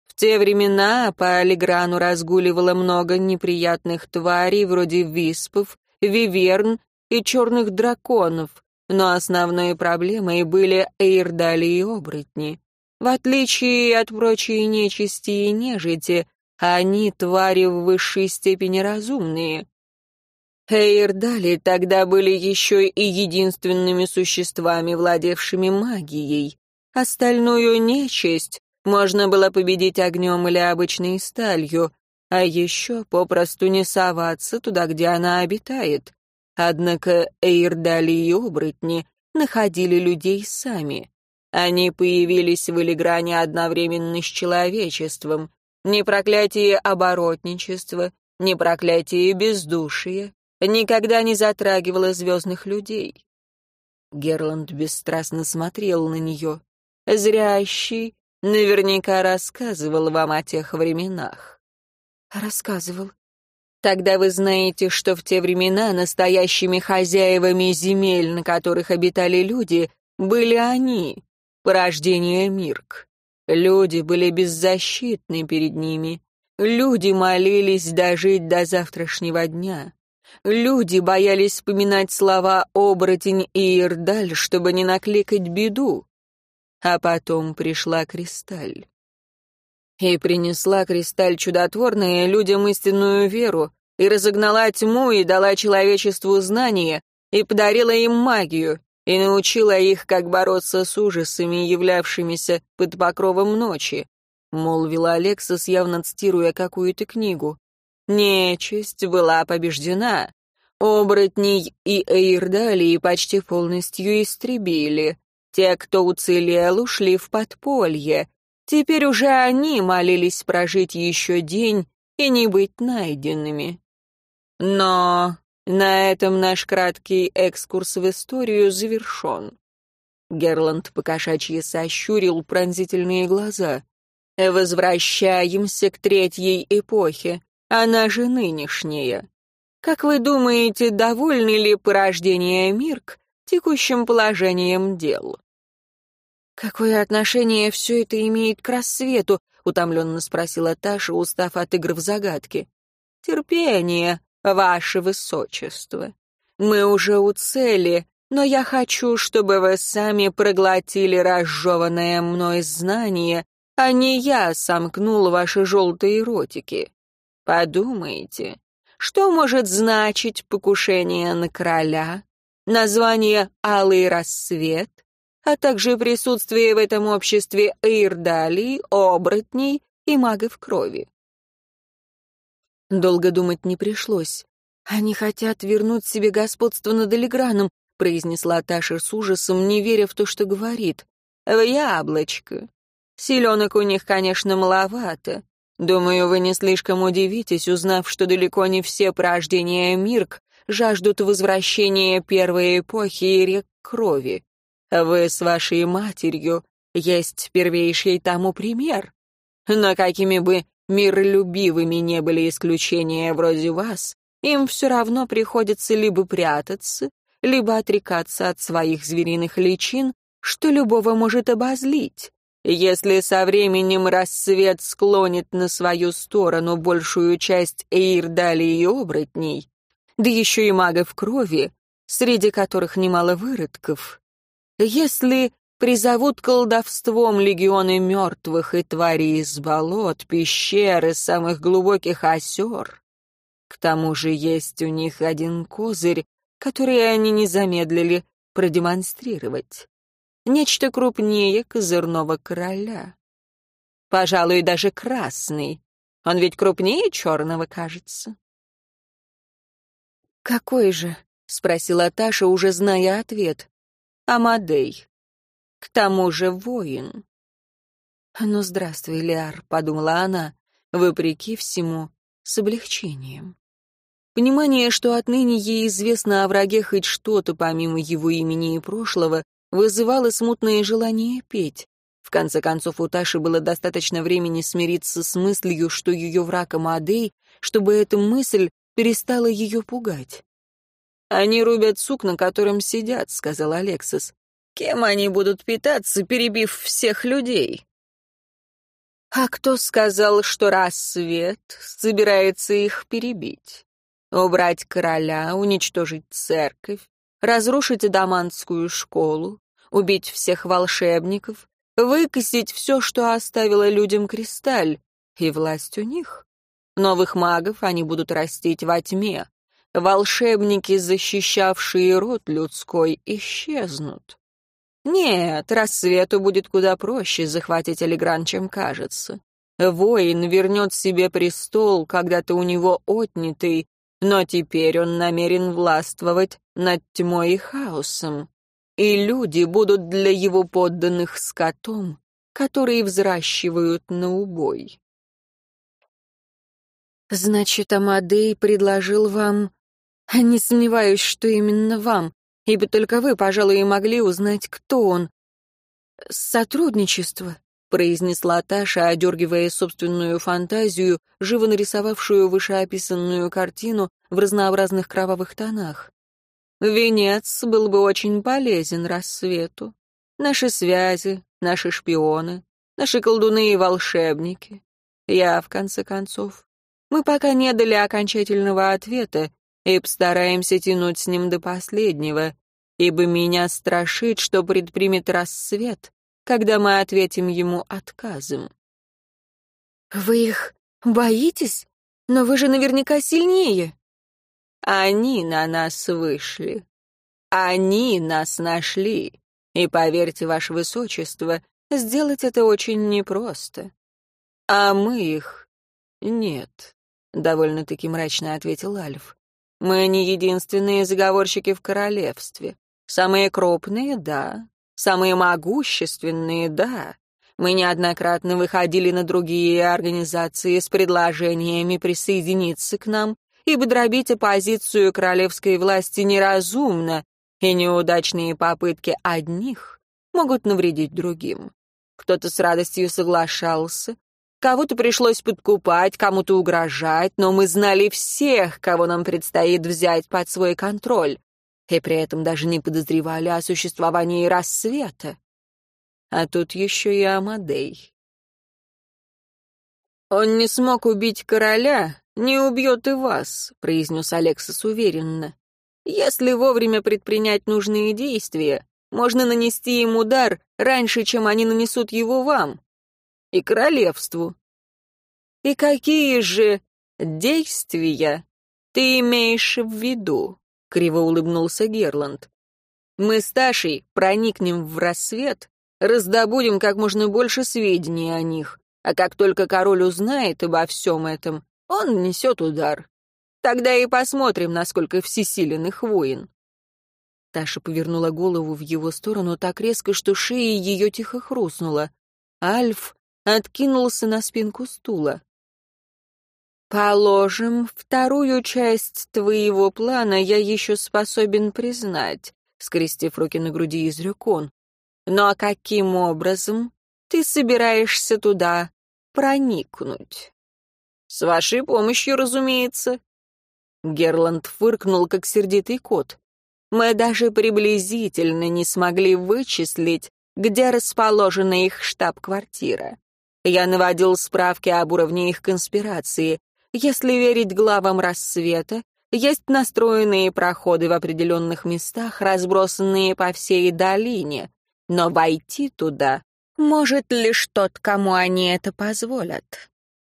В те времена по Алиграну разгуливало много неприятных тварей вроде виспов, виверн и черных драконов, но основной проблемой были эйрдали и оборотни. В отличие от прочей нечисти и нежити, они твари в высшей степени разумные. Эйрдали тогда были еще и единственными существами, владевшими магией. Остальную нечисть можно было победить огнем или обычной сталью, а еще попросту не соваться туда, где она обитает. Однако Эйрдали и оборотни находили людей сами. Они появились в Элигране одновременно с человечеством. Не проклятие оборотничества, не проклятие бездушия никогда не затрагивало звездных людей. Герланд бесстрастно смотрел на нее. Зрящий наверняка рассказывал вам о тех временах. Рассказывал. Тогда вы знаете, что в те времена настоящими хозяевами земель, на которых обитали люди, были они, порождение Мирк. Люди были беззащитны перед ними. Люди молились дожить до завтрашнего дня. Люди боялись вспоминать слова «оборотень» и «ирдаль», чтобы не накликать беду. А потом пришла Кристаль и принесла кристаль чудотворная людям истинную веру, и разогнала тьму, и дала человечеству знания, и подарила им магию, и научила их, как бороться с ужасами, являвшимися под покровом ночи, молвила Алексас, явно цитируя какую-то книгу. Нечисть была побеждена. Оборотней и Эйрдалии почти полностью истребили. Те, кто уцелел, ушли в подполье, Теперь уже они молились прожить еще день и не быть найденными. Но на этом наш краткий экскурс в историю завершен. Герланд покошачьи сощурил пронзительные глаза. «Возвращаемся к третьей эпохе, она же нынешняя. Как вы думаете, довольны ли порождение Мирк текущим положением дел?» «Какое отношение все это имеет к рассвету?» — утомленно спросила Таша, устав от игр в загадки. «Терпение, ваше высочество. Мы уже у цели, но я хочу, чтобы вы сами проглотили разжеванное мной знание, а не я сомкнул ваши желтые ротики. Подумайте, что может значить покушение на короля, название «Алый рассвет», а также присутствие в этом обществе эйрдалий, оборотней и магов крови. Долго думать не пришлось. «Они хотят вернуть себе господство над Элиграном», произнесла Таша с ужасом, не веря в то, что говорит. «В яблочко. Селенок у них, конечно, маловато. Думаю, вы не слишком удивитесь, узнав, что далеко не все порождения Мирк жаждут возвращения первой эпохи и рек крови. Вы с вашей матерью есть первейший тому пример. Но какими бы миролюбивыми не были исключения вроде вас, им все равно приходится либо прятаться, либо отрекаться от своих звериных личин, что любого может обозлить. Если со временем рассвет склонит на свою сторону большую часть Эйрдали и оборотней, да еще и магов крови, среди которых немало выродков, если призовут колдовством легионы мертвых и тварей из болот, пещер и самых глубоких озер, к тому же есть у них один козырь, который они не замедлили продемонстрировать. Нечто крупнее козырного короля. Пожалуй, даже красный. Он ведь крупнее черного, кажется. «Какой же?» — спросила Таша, уже зная ответ. Амадей. К тому же воин. «Ну, здравствуй, Лиар», — подумала она, вопреки всему, с облегчением. Понимание, что отныне ей известно о враге хоть что-то помимо его имени и прошлого, вызывало смутное желание петь. В конце концов, у Таши было достаточно времени смириться с мыслью, что ее враг Амадей, чтобы эта мысль перестала ее пугать. «Они рубят сук, на котором сидят», — сказал Алексис. «Кем они будут питаться, перебив всех людей?» «А кто сказал, что рассвет собирается их перебить? Убрать короля, уничтожить церковь, разрушить адамантскую школу, убить всех волшебников, выкосить все, что оставила людям Кристаль, и власть у них. Новых магов они будут растить во тьме. Волшебники, защищавшие род людской, исчезнут. Нет, рассвету будет куда проще захватить Алигран, чем кажется. Воин вернет себе престол, когда-то у него отнятый, но теперь он намерен властвовать над тьмой и хаосом. И люди будут для его подданных скотом, который взращивают на убой. Значит, Амадей предложил вам... Не сомневаюсь, что именно вам, ибо только вы, пожалуй, и могли узнать, кто он. Сотрудничество произнесла Таша, одергивая собственную фантазию, живо нарисовавшую вышеописанную картину в разнообразных кровавых тонах. Венец был бы очень полезен рассвету. Наши связи, наши шпионы, наши колдуны и волшебники. Я, в конце концов. Мы пока не дали окончательного ответа и постараемся тянуть с ним до последнего, ибо меня страшит, что предпримет рассвет, когда мы ответим ему отказом. «Вы их боитесь? Но вы же наверняка сильнее». «Они на нас вышли. Они нас нашли. И, поверьте, ваше высочество, сделать это очень непросто. А мы их... Нет», — довольно-таки мрачно ответил Альф. «Мы не единственные заговорщики в королевстве. Самые крупные — да, Самые могущественные, да. Мы неоднократно выходили на другие организации с предложениями присоединиться к нам, ибо дробить оппозицию королевской власти неразумно, и неудачные попытки одних могут навредить другим. Кто-то с радостью соглашался, кого-то пришлось подкупать, кому-то угрожать, но мы знали всех, кого нам предстоит взять под свой контроль и при этом даже не подозревали о существовании рассвета. А тут еще и Амадей. «Он не смог убить короля, не убьет и вас», — произнес Алексас уверенно. «Если вовремя предпринять нужные действия, можно нанести им удар раньше, чем они нанесут его вам и королевству». «И какие же действия ты имеешь в виду?» криво улыбнулся Герланд. Мы с Ташей проникнем в рассвет, раздобудем как можно больше сведений о них, а как только король узнает обо всем этом, он несет удар. Тогда и посмотрим, насколько всесилен их воин. Таша повернула голову в его сторону так резко, что шея ее тихо хрустнула. Альф откинулся на спинку стула. «Положим, вторую часть твоего плана я еще способен признать», — скрестив руки на груди, изрек он. «Но каким образом ты собираешься туда проникнуть?» «С вашей помощью, разумеется». Герланд фыркнул, как сердитый кот. «Мы даже приблизительно не смогли вычислить, где расположена их штаб-квартира. Я наводил справки об уровне их конспирации. Если верить главам рассвета, есть настроенные проходы в определенных местах, разбросанные по всей долине, но войти туда может лишь тот, кому они это позволят.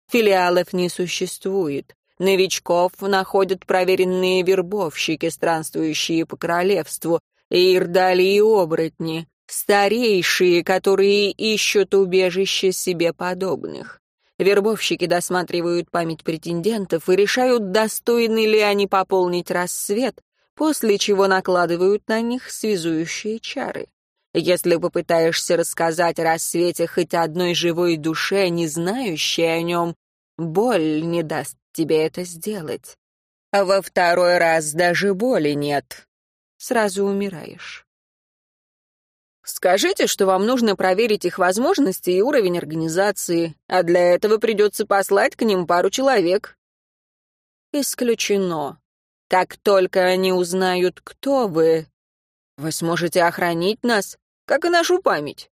Филиалов не существует. Новичков находят проверенные вербовщики, странствующие по королевству, ирдали и оборотни, старейшие, которые ищут убежище себе подобных. Вербовщики досматривают память претендентов и решают, достойны ли они пополнить рассвет, после чего накладывают на них связующие чары. Если попытаешься рассказать о рассвете хоть одной живой душе, не знающей о нем, боль не даст тебе это сделать. А во второй раз даже боли нет. Сразу умираешь. Скажите, что вам нужно проверить их возможности и уровень организации, а для этого придется послать к ним пару человек. Исключено. Как только они узнают, кто вы, вы сможете охранить нас, как и нашу память.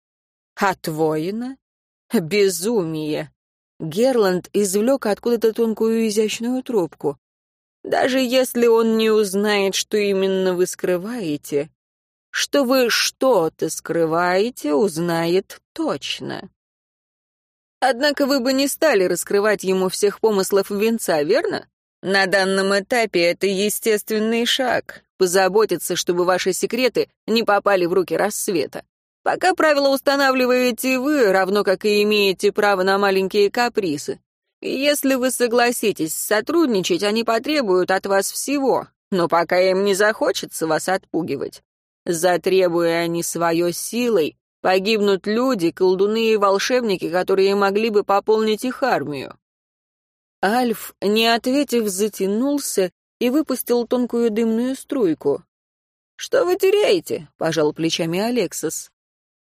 От воина? Безумие. Герланд извлек откуда-то тонкую изящную трубку. Даже если он не узнает, что именно вы скрываете, что вы что-то скрываете, узнает точно. Однако вы бы не стали раскрывать ему всех помыслов венца, верно? На данном этапе это естественный шаг — позаботиться, чтобы ваши секреты не попали в руки рассвета. Пока правила устанавливаете вы, равно как и имеете право на маленькие капризы. Если вы согласитесь сотрудничать, они потребуют от вас всего, но пока им не захочется вас отпугивать. Затребуя они свое силой, погибнут люди, колдуны и волшебники, которые могли бы пополнить их армию. Альф, не ответив, затянулся и выпустил тонкую дымную струйку. «Что вы теряете?» — пожал плечами Алексос.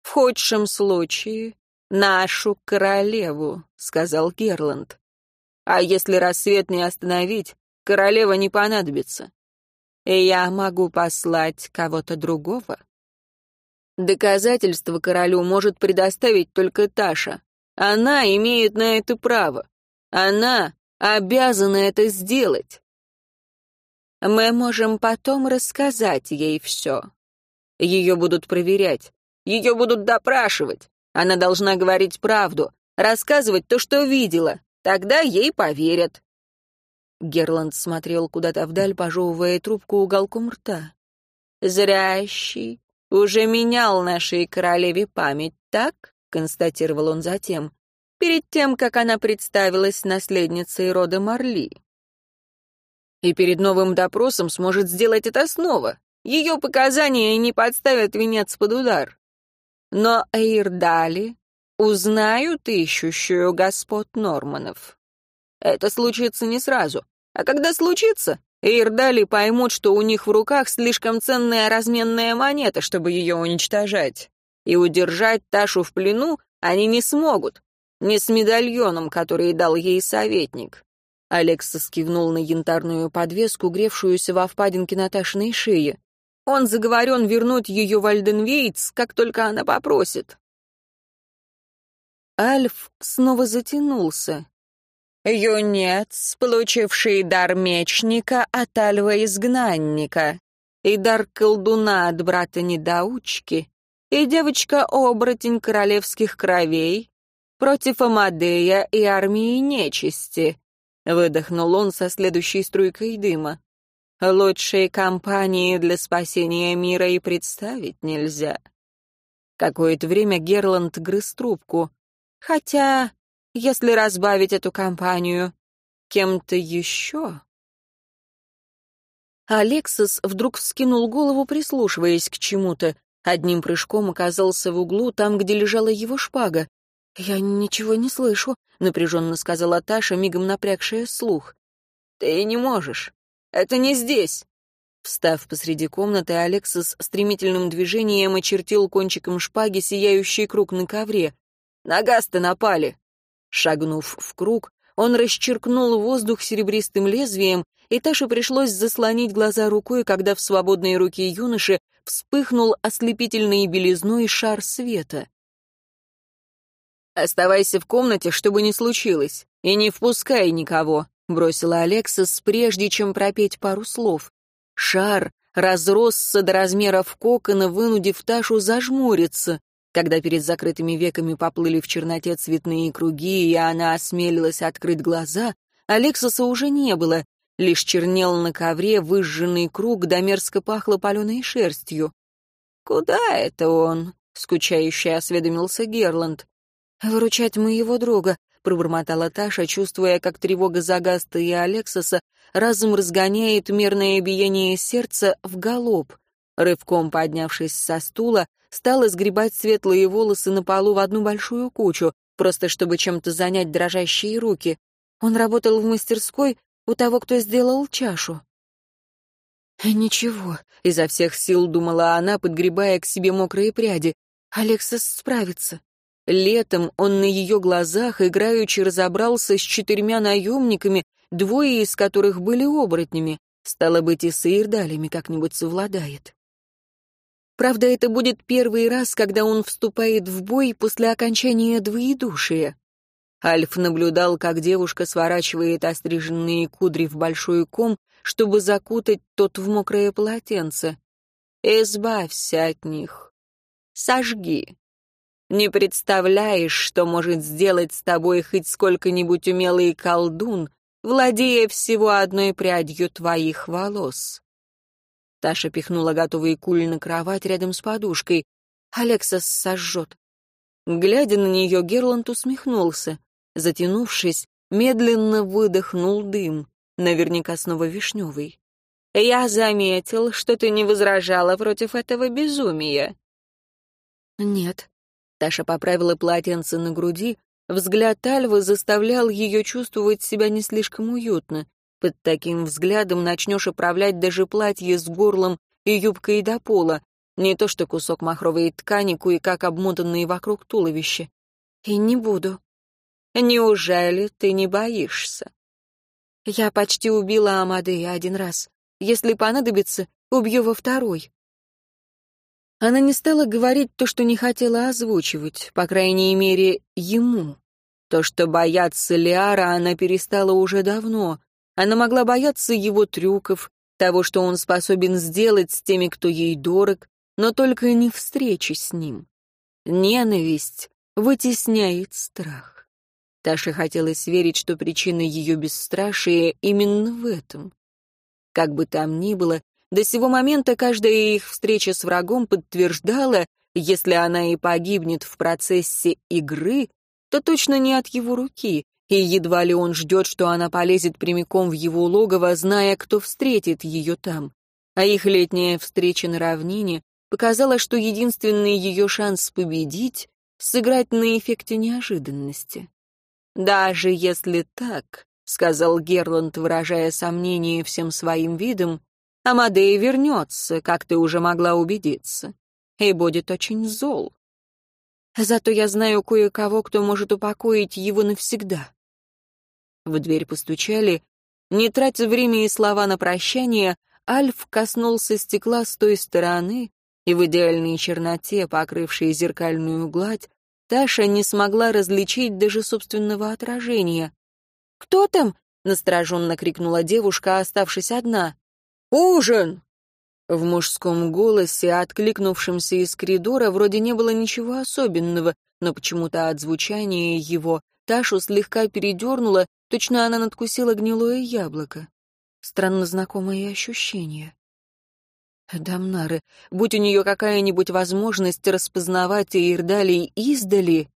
«В худшем случае нашу королеву», — сказал Герланд. «А если рассвет не остановить, королева не понадобится. Я могу послать кого-то другого». Доказательства королю может предоставить только Таша. Она имеет на это право. Она обязана это сделать. Мы можем потом рассказать ей все. Ее будут проверять. Ее будут допрашивать. Она должна говорить правду, рассказывать то, что видела. Тогда ей поверят. Герланд смотрел куда-то вдаль, пожевывая трубку уголком рта. «Зрящий уже менял нашей королеве память, так?» — констатировал он затем, перед тем, как она представилась наследницей рода Марли. И перед новым допросом сможет сделать это снова. Ее показания не подставят венец под удар. Но Эйрдали узнают ищущую господ Норманов. Это случится не сразу. А когда случится, Эйрдали поймут, что у них в руках слишком ценная разменная монета, чтобы ее уничтожать. И удержать Ташу в плену они не смогут. Не с медальоном, который дал ей советник. Алекс скивнул на янтарную подвеску, гревшуюся во впадинке Наташиной шеи. Он заговорен вернуть ее в Альденвейтс, как только она попросит. Альф снова затянулся. Юнец, получивший дар мечника от Альва-изгнанника, и дар колдуна от брата-недоучки, и девочка-оборотень королевских кровей против Амадея и армии нечисти, выдохнул он со следующей струйкой дыма. Лучшей компании для спасения мира и представить нельзя. Какое-то время Герланд грыз трубку. Хотя, если разбавить эту компанию кем-то еще... Алексис вдруг вскинул голову, прислушиваясь к чему-то. Одним прыжком оказался в углу, там, где лежала его шпага. «Я ничего не слышу», — напряженно сказала Таша, мигом напрягшая слух. «Ты не можешь. Это не здесь!» Встав посреди комнаты, Алексис стремительным движением очертил кончиком шпаги сияющий круг на ковре. «На Гаста напали!» Шагнув в круг, он расчеркнул воздух серебристым лезвием, и Таше пришлось заслонить глаза рукой, когда в свободной руке юноши вспыхнул ослепительной белизной шар света. «Оставайся в комнате, чтобы не случилось, и не впускай никого», — бросила Алексис, прежде чем пропеть пару слов. Шар разросся до размеров кокона, вынудив Ташу зажмуриться. Когда перед закрытыми веками поплыли в черноте цветные круги, и она осмелилась открыть глаза, Алексиса уже не было, лишь чернел на ковре выжженный круг, да мерзко пахло паленой шерстью. «Куда это он?» — скучающе осведомился Герланд. «Выручать моего друга», пробормотала Таша, чувствуя, как тревога Загаста и Алексоса разум разгоняет мерное биение сердца в галоп. Рывком поднявшись со стула, стала сгребать светлые волосы на полу в одну большую кучу, просто чтобы чем-то занять дрожащие руки. Он работал в мастерской у того, кто сделал чашу. «Ничего», — изо всех сил думала она, подгребая к себе мокрые пряди. «Алексас справится». Летом он на ее глазах играючи разобрался с четырьмя наемниками, двое из которых были оборотнями. Стало быть, и с Ирдалями как-нибудь совладает. Правда, это будет первый раз, когда он вступает в бой после окончания двоедушия. Альф наблюдал, как девушка сворачивает остриженные кудри в большой ком, чтобы закутать тот в мокрое полотенце. Избавься от них. Сожги. Не представляешь, что может сделать с тобой хоть сколько-нибудь умелый колдун, владея всего одной прядью твоих волос. Таша пихнула готовый куль на кровать рядом с подушкой. Алексас сожжет. Глядя на нее, Герланд усмехнулся. Затянувшись, медленно выдохнул дым, наверняка снова вишневый. «Я заметил, что ты не возражала против этого безумия». «Нет». Таша поправила полотенце на груди, взгляд Альвы заставлял ее чувствовать себя не слишком уютно. Под таким взглядом начнешь управлять даже платье с горлом и юбкой до пола, не то что кусок махровой ткани, кое-как обмотанный вокруг туловища. И не буду. Неужели ты не боишься? Я почти убила Амадея один раз. Если понадобится, убью во второй. Она не стала говорить то, что не хотела озвучивать, по крайней мере, ему. То, что бояться Лиара, она перестала уже давно. Она могла бояться его трюков, того, что он способен сделать с теми, кто ей дорог, но только не встречи с ним. Ненависть вытесняет страх. Таше хотелось верить, что причина ее бесстрашия именно в этом. Как бы там ни было, до сего момента каждая их встреча с врагом подтверждала, если она и погибнет в процессе игры, то точно не от его руки, и едва ли он ждет, что она полезет прямиком в его логово, зная, кто встретит ее там. А их летняя встреча на равнине показала, что единственный ее шанс победить — сыграть на эффекте неожиданности. «Даже если так», — сказал Герланд, выражая сомнение всем своим видом, «Амадей вернется, как ты уже могла убедиться, и будет очень зол. Зато я знаю кое-кого, кто может упокоить его навсегда». В дверь постучали. Не тратя время и слова на прощание, Альф коснулся стекла с той стороны, и в идеальной черноте, покрывшей зеркальную гладь, Таша не смогла различить даже собственного отражения. «Кто там?» — настороженно крикнула девушка, оставшись одна. «Ужин!» В мужском голосе, откликнувшемся из коридора, вроде не было ничего особенного, но почему-то от звучания его Ташу слегка передернуло, точно она надкусила гнилое яблоко. Странно знакомое ощущение. Дамнары, будь у нее какая-нибудь возможность распознавать Ирдалий издали...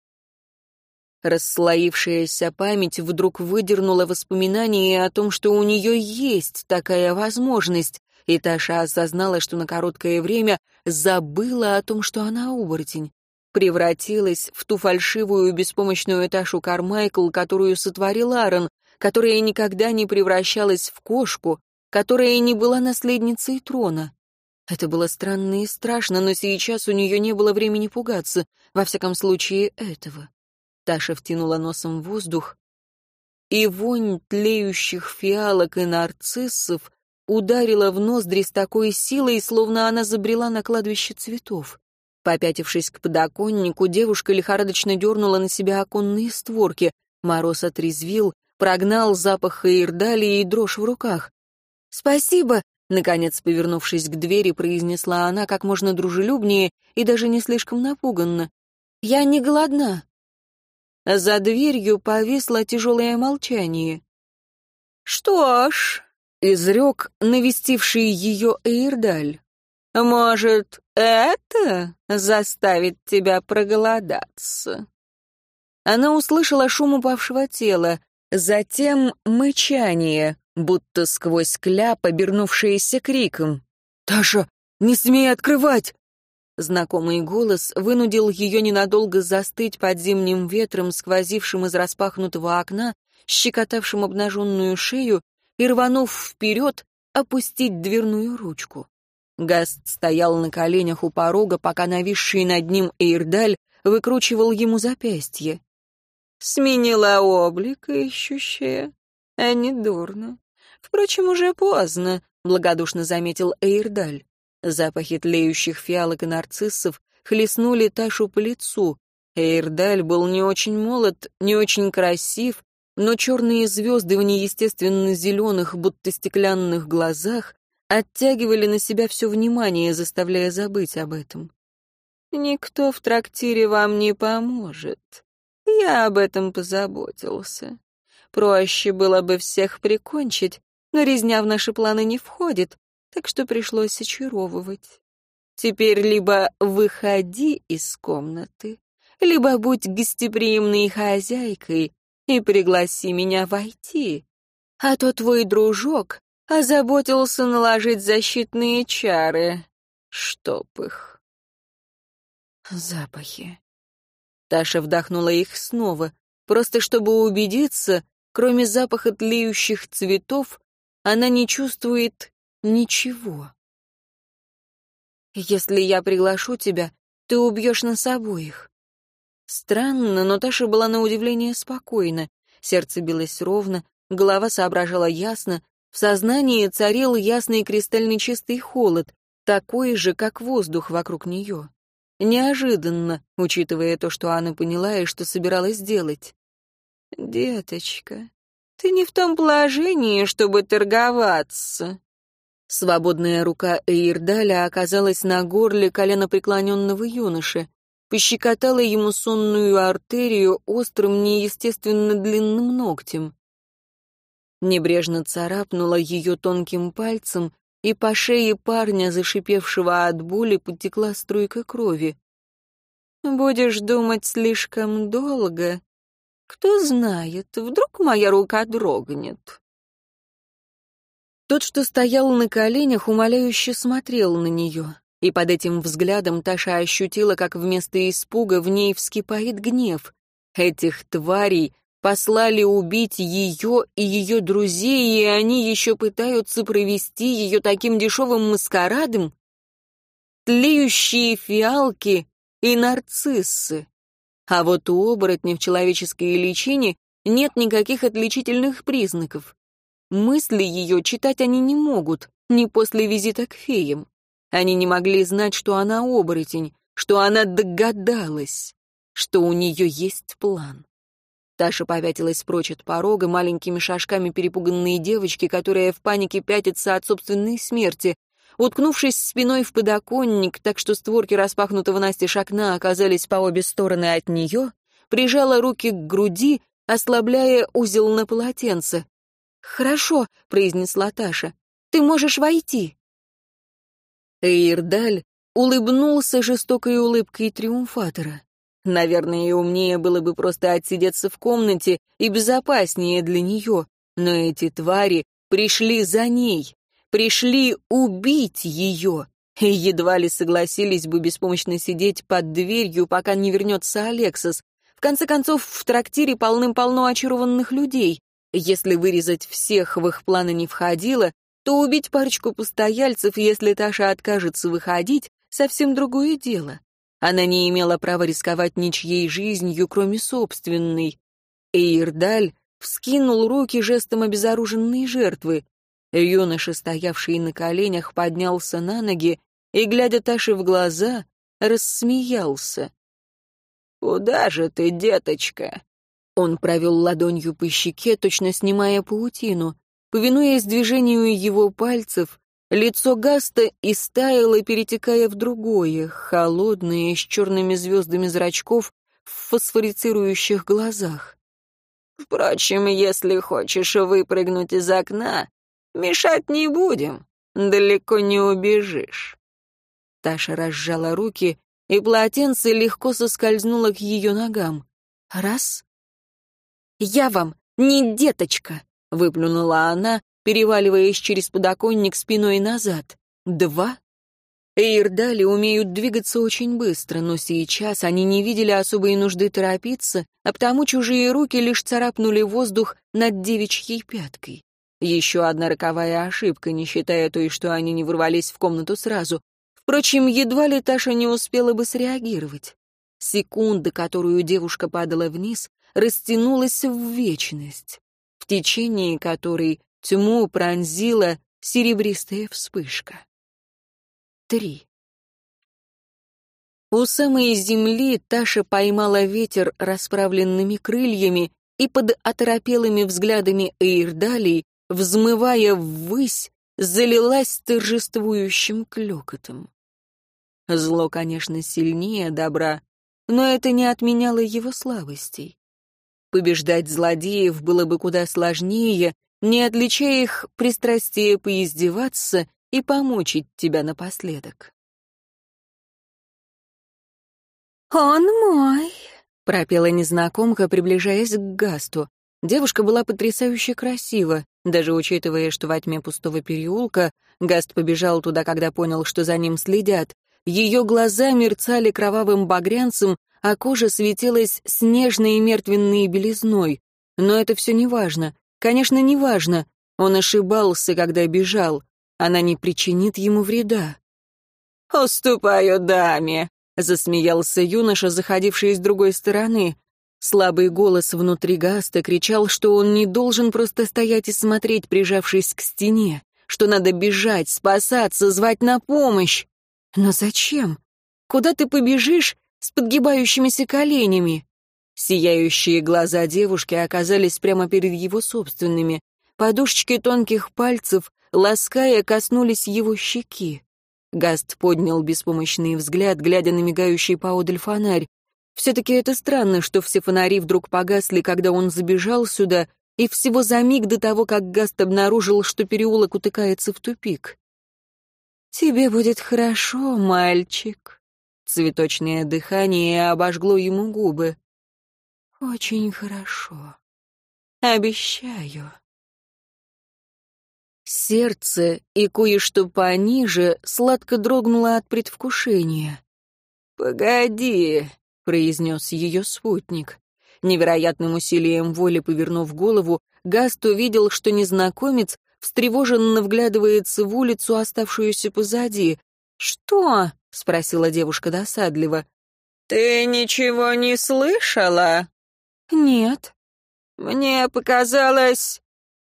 Расслоившаяся память вдруг выдернула воспоминания о том, что у нее есть такая возможность, и Таша осознала, что на короткое время забыла о том, что она оборотень. Превратилась в ту фальшивую беспомощную Ташу Кармайкл, которую сотворил Аарон, которая никогда не превращалась в кошку, которая не была наследницей трона. Это было странно и страшно, но сейчас у нее не было времени пугаться, во всяком случае этого. Таша втянула носом воздух, и вонь тлеющих фиалок и нарциссов ударила в ноздри с такой силой, словно она забрела на кладбище цветов. Попятившись к подоконнику, девушка лихорадочно дернула на себя оконные створки. Мороз отрезвил, прогнал запах ирдали и дрожь в руках. «Спасибо!» Наконец, повернувшись к двери, произнесла она как можно дружелюбнее и даже не слишком напуганно. «Я не голодна». За дверью повисло тяжелое молчание. «Что ж», — изрек навестивший ее Эйрдаль, «может, это заставит тебя проголодаться?» Она услышала шум упавшего тела, затем мычание, будто сквозь кляп, обернувшееся криком. «Таша, не смей открывать!» Знакомый голос вынудил ее ненадолго застыть под зимним ветром, сквозившим из распахнутого окна, щекотавшим обнаженную шею, и, рванув вперед, опустить дверную ручку. Гаст стоял на коленях у порога, пока нависший над ним Эйрдаль выкручивал ему запястье. «Сменила облик, ищущая, а не дурно. Впрочем, уже поздно, благодушно заметил Эйрдаль. Запахи тлеющих фиалок и нарциссов хлестнули Ташу по лицу. Эйрдаль был не очень молод, не очень красив, но черные звезды в неестественно зеленых, будто стеклянных глазах оттягивали на себя все внимание, заставляя забыть об этом. «Никто в трактире вам не поможет. Я об этом позаботился. Проще было бы всех прикончить, но резня в наши планы не входит, так что пришлось очаровывать. Теперь либо выходи из комнаты, либо будь гостеприимной хозяйкой и пригласи меня войти. А то твой дружок озаботился наложить защитные чары. Чтоб их. Запахи. Таша вдохнула их снова, просто чтобы убедиться, кроме запаха тлеющих цветов, она не чувствует ничего. Если я приглашу тебя, ты убьешь нас обоих. Странно, но Таша была на удивление спокойна. Сердце билось ровно, голова соображала ясно, в сознании царил ясный кристально чистый холод, такой же, как воздух вокруг нее. Неожиданно, учитывая то, что Анна поняла и что собиралась делать. «Деточка, ты не в том положении, чтобы торговаться». Свободная рука Эйрдаля оказалась на горле коленопреклоненного юноши пощекотала ему сонную артерию острым, неестественно длинным ногтем. Небрежно царапнула ее тонким пальцем, и по шее парня, зашипевшего от боли, потекла струйка крови. «Будешь думать слишком долго. Кто знает, вдруг моя рука дрогнет». Тот, что стоял на коленях, умоляюще смотрел на нее. И под этим взглядом Таша ощутила, как вместо испуга в ней вскипает гнев. Этих тварей послали убить ее и ее друзей, и они еще пытаются провести ее таким дешевым маскарадом? Тлеющие фиалки и нарциссы. А вот у оборотня в человеческой личине нет никаких отличительных признаков. Мысли ее читать они не могут, не после визита к феям. Они не могли знать, что она оборотень, что она догадалась, что у нее есть план. Таша повятилась прочь от порога, маленькими шажками перепуганные девочки, которая в панике пятится от собственной смерти. Уткнувшись спиной в подоконник, так что створки распахнутого настежь окна оказались по обе стороны от нее, прижала руки к груди, ослабляя узел на полотенце. «Хорошо», — произнесла Таша, — «ты можешь войти». Эйрдаль улыбнулся жестокой улыбкой триумфатора. Наверное, умнее было бы просто отсидеться в комнате и безопаснее для нее, но эти твари пришли за ней, пришли убить ее, и едва ли согласились бы беспомощно сидеть под дверью, пока не вернется Алексос. В конце концов, в трактире полным-полно очарованных людей. Если вырезать всех в их планы не входило, то убить парочку постояльцев, если Таша откажется выходить, совсем другое дело. Она не имела права рисковать ничьей жизнью, кроме собственной. Эйрдаль вскинул руки жестом обезоруженной жертвы. Юноша, стоявший на коленях, поднялся на ноги и, глядя Таше в глаза, рассмеялся. «Куда же ты, деточка?» Он провел ладонью по щеке, точно снимая паутину. Повинуясь движению его пальцев, лицо Гаста истаяло, перетекая в другое, холодное, с черными звездами зрачков в фосфорицирующих глазах. «Впрочем, если хочешь выпрыгнуть из окна, мешать не будем, далеко не убежишь». Таша разжала руки, и полотенце легко соскользнуло к ее ногам. Раз. «Я вам не деточка!» — выплюнула она, переваливаясь через подоконник спиной назад. «Два?» Эйрдали умеют двигаться очень быстро, но сейчас они не видели особой нужды торопиться, а потому чужие руки лишь царапнули воздух над девичьей пяткой. Еще одна роковая ошибка, не считая той, что они не ворвались в комнату сразу. Впрочем, едва ли Таша не успела бы среагировать. Секунда, которую девушка падала вниз, растянулась в вечность течение которой тьму пронзила серебристая вспышка. Три. У самой земли Таша поймала ветер расправленными крыльями и под оторопелыми взглядами Эйрдалей, взмывая ввысь, залилась торжествующим клёкотом. Зло, конечно, сильнее добра, но это не отменяло его слабостей. Побеждать злодеев было бы куда сложнее, не отличая их пристрастие поиздеваться и помучить тебя напоследок. «Он мой», — пропела незнакомка, приближаясь к Гасту. Девушка была потрясающе красива, даже учитывая, что во тьме пустого переулка Гаст побежал туда, когда понял, что за ним следят. Ее глаза мерцали кровавым багрянцем, а кожа светилась снежной и мертвенной белизной. Но это все не важно. Конечно, не важно. Он ошибался, когда бежал. Она не причинит ему вреда. «Уступаю даме», — засмеялся юноша, заходивший с другой стороны. Слабый голос внутри Гаста кричал, что он не должен просто стоять и смотреть, прижавшись к стене, что надо бежать, спасаться, звать на помощь. Но зачем? Куда ты побежишь с подгибающимися коленями? Сияющие глаза девушки оказались прямо перед его собственными. Подушечки тонких пальцев, лаская, коснулись его щеки. Гаст поднял беспомощный взгляд, глядя на мигающий поодаль фонарь. Все-таки это странно, что все фонари вдруг погасли, когда он забежал сюда, и всего за миг до того, как Гаст обнаружил, что переулок утыкается в тупик. «Тебе будет хорошо, мальчик». Цветочное дыхание обожгло ему губы. «Очень хорошо. Обещаю». Сердце и кое-что пониже сладко дрогнуло от предвкушения. «Погоди», произнес ее спутник. Невероятным усилием воли повернув голову, Гаст увидел, что незнакомец встревоженно вглядывается в улицу, оставшуюся позади. «Что?» — спросила девушка досадливо. «Ты ничего не слышала?» «Нет». «Мне показалось...»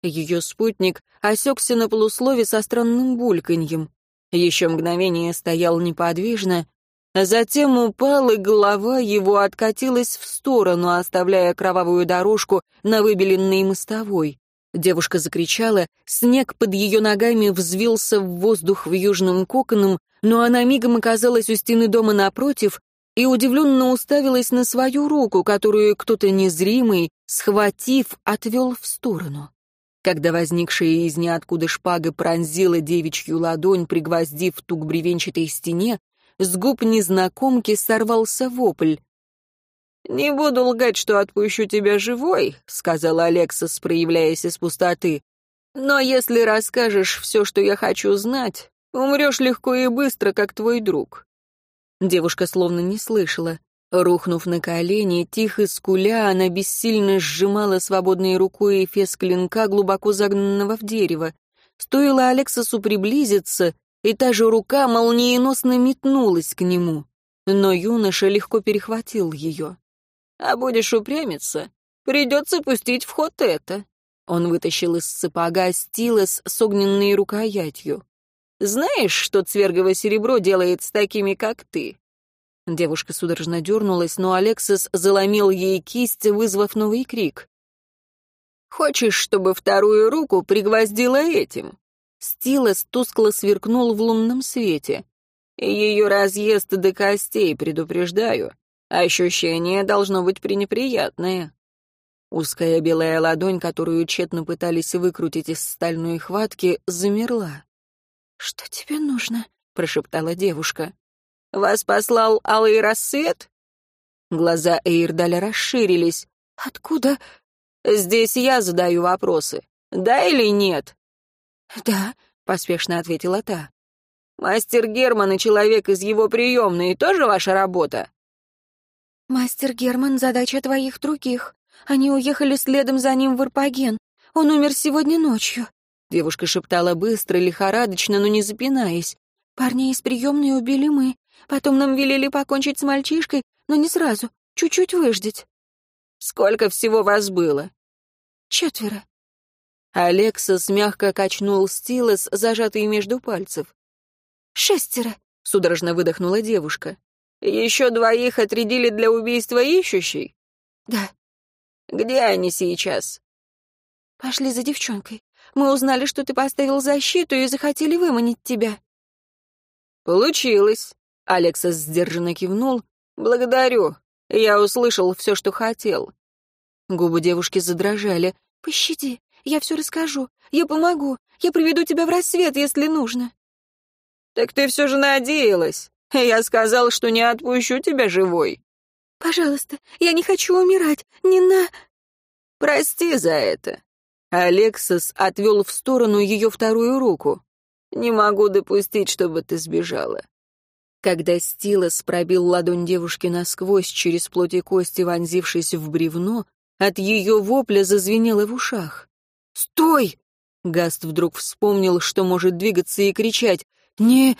Ее спутник осекся на полуслове со странным бульканьем. Еще мгновение стоял неподвижно, Затем упал, и голова его откатилась в сторону, оставляя кровавую дорожку на выбеленной мостовой. Девушка закричала, снег под ее ногами взвился в воздух в южным коконом, но она мигом оказалась у стены дома напротив и удивленно уставилась на свою руку, которую кто-то незримый, схватив, отвел в сторону. Когда возникшая из ниоткуда шпага пронзила девичью ладонь, пригвоздив тук бревенчатой стене, с губ незнакомки сорвался вопль. «Не буду лгать, что отпущу тебя живой», — сказала Алексас, проявляясь из пустоты. «Но если расскажешь все, что я хочу знать, умрешь легко и быстро, как твой друг». Девушка словно не слышала. Рухнув на колени, тихо скуля, она бессильно сжимала свободной рукой эфес клинка, глубоко загнанного в дерево. Стоило Алексасу приблизиться, и та же рука молниеносно метнулась к нему, но юноша легко перехватил ее. «А будешь упрямиться, придется пустить в ход это». Он вытащил из сапога стилос с огненной рукоятью. «Знаешь, что цвергово серебро делает с такими, как ты?» Девушка судорожно дернулась, но Алексис заломил ей кисть, вызвав новый крик. «Хочешь, чтобы вторую руку пригвоздила этим?» Стилос тускло сверкнул в лунном свете. Ее разъезд до костей, предупреждаю. Ощущение должно быть пренеприятное. Узкая белая ладонь, которую тщетно пытались выкрутить из стальной хватки, замерла. «Что тебе нужно?» — прошептала девушка. «Вас послал алый рассвет?» Глаза Эйрдаля расширились. «Откуда?» «Здесь я задаю вопросы. Да или нет?» «Да», — поспешно ответила та. «Мастер Герман и человек из его приемной тоже ваша работа?» «Мастер Герман — задача твоих других. Они уехали следом за ним в Ирпаген. Он умер сегодня ночью». Девушка шептала быстро, лихорадочно, но не запинаясь. «Парня из приемной убили мы. Потом нам велели покончить с мальчишкой, но не сразу, чуть-чуть выждать». «Сколько всего вас было?» «Четверо. Алексас мягко качнул стилос, зажатый между пальцев. «Шестеро», — судорожно выдохнула девушка. «Еще двоих отрядили для убийства ищущей?» «Да». «Где они сейчас?» «Пошли за девчонкой. Мы узнали, что ты поставил защиту и захотели выманить тебя». «Получилось», — Алексас сдержанно кивнул. «Благодарю. Я услышал все, что хотел». Губы девушки задрожали. «Пощади, я все расскажу. Я помогу. Я приведу тебя в рассвет, если нужно». «Так ты все же надеялась. Я сказал, что не отпущу тебя живой». «Пожалуйста, я не хочу умирать. Не на...» «Прости за это». Алексас отвел в сторону ее вторую руку. «Не могу допустить, чтобы ты сбежала». Когда Стилос пробил ладонь девушки насквозь через плоть и кости, вонзившись в бревно, от ее вопля зазвенело в ушах. «Стой!» Гаст вдруг вспомнил, что может двигаться и кричать. «Не...»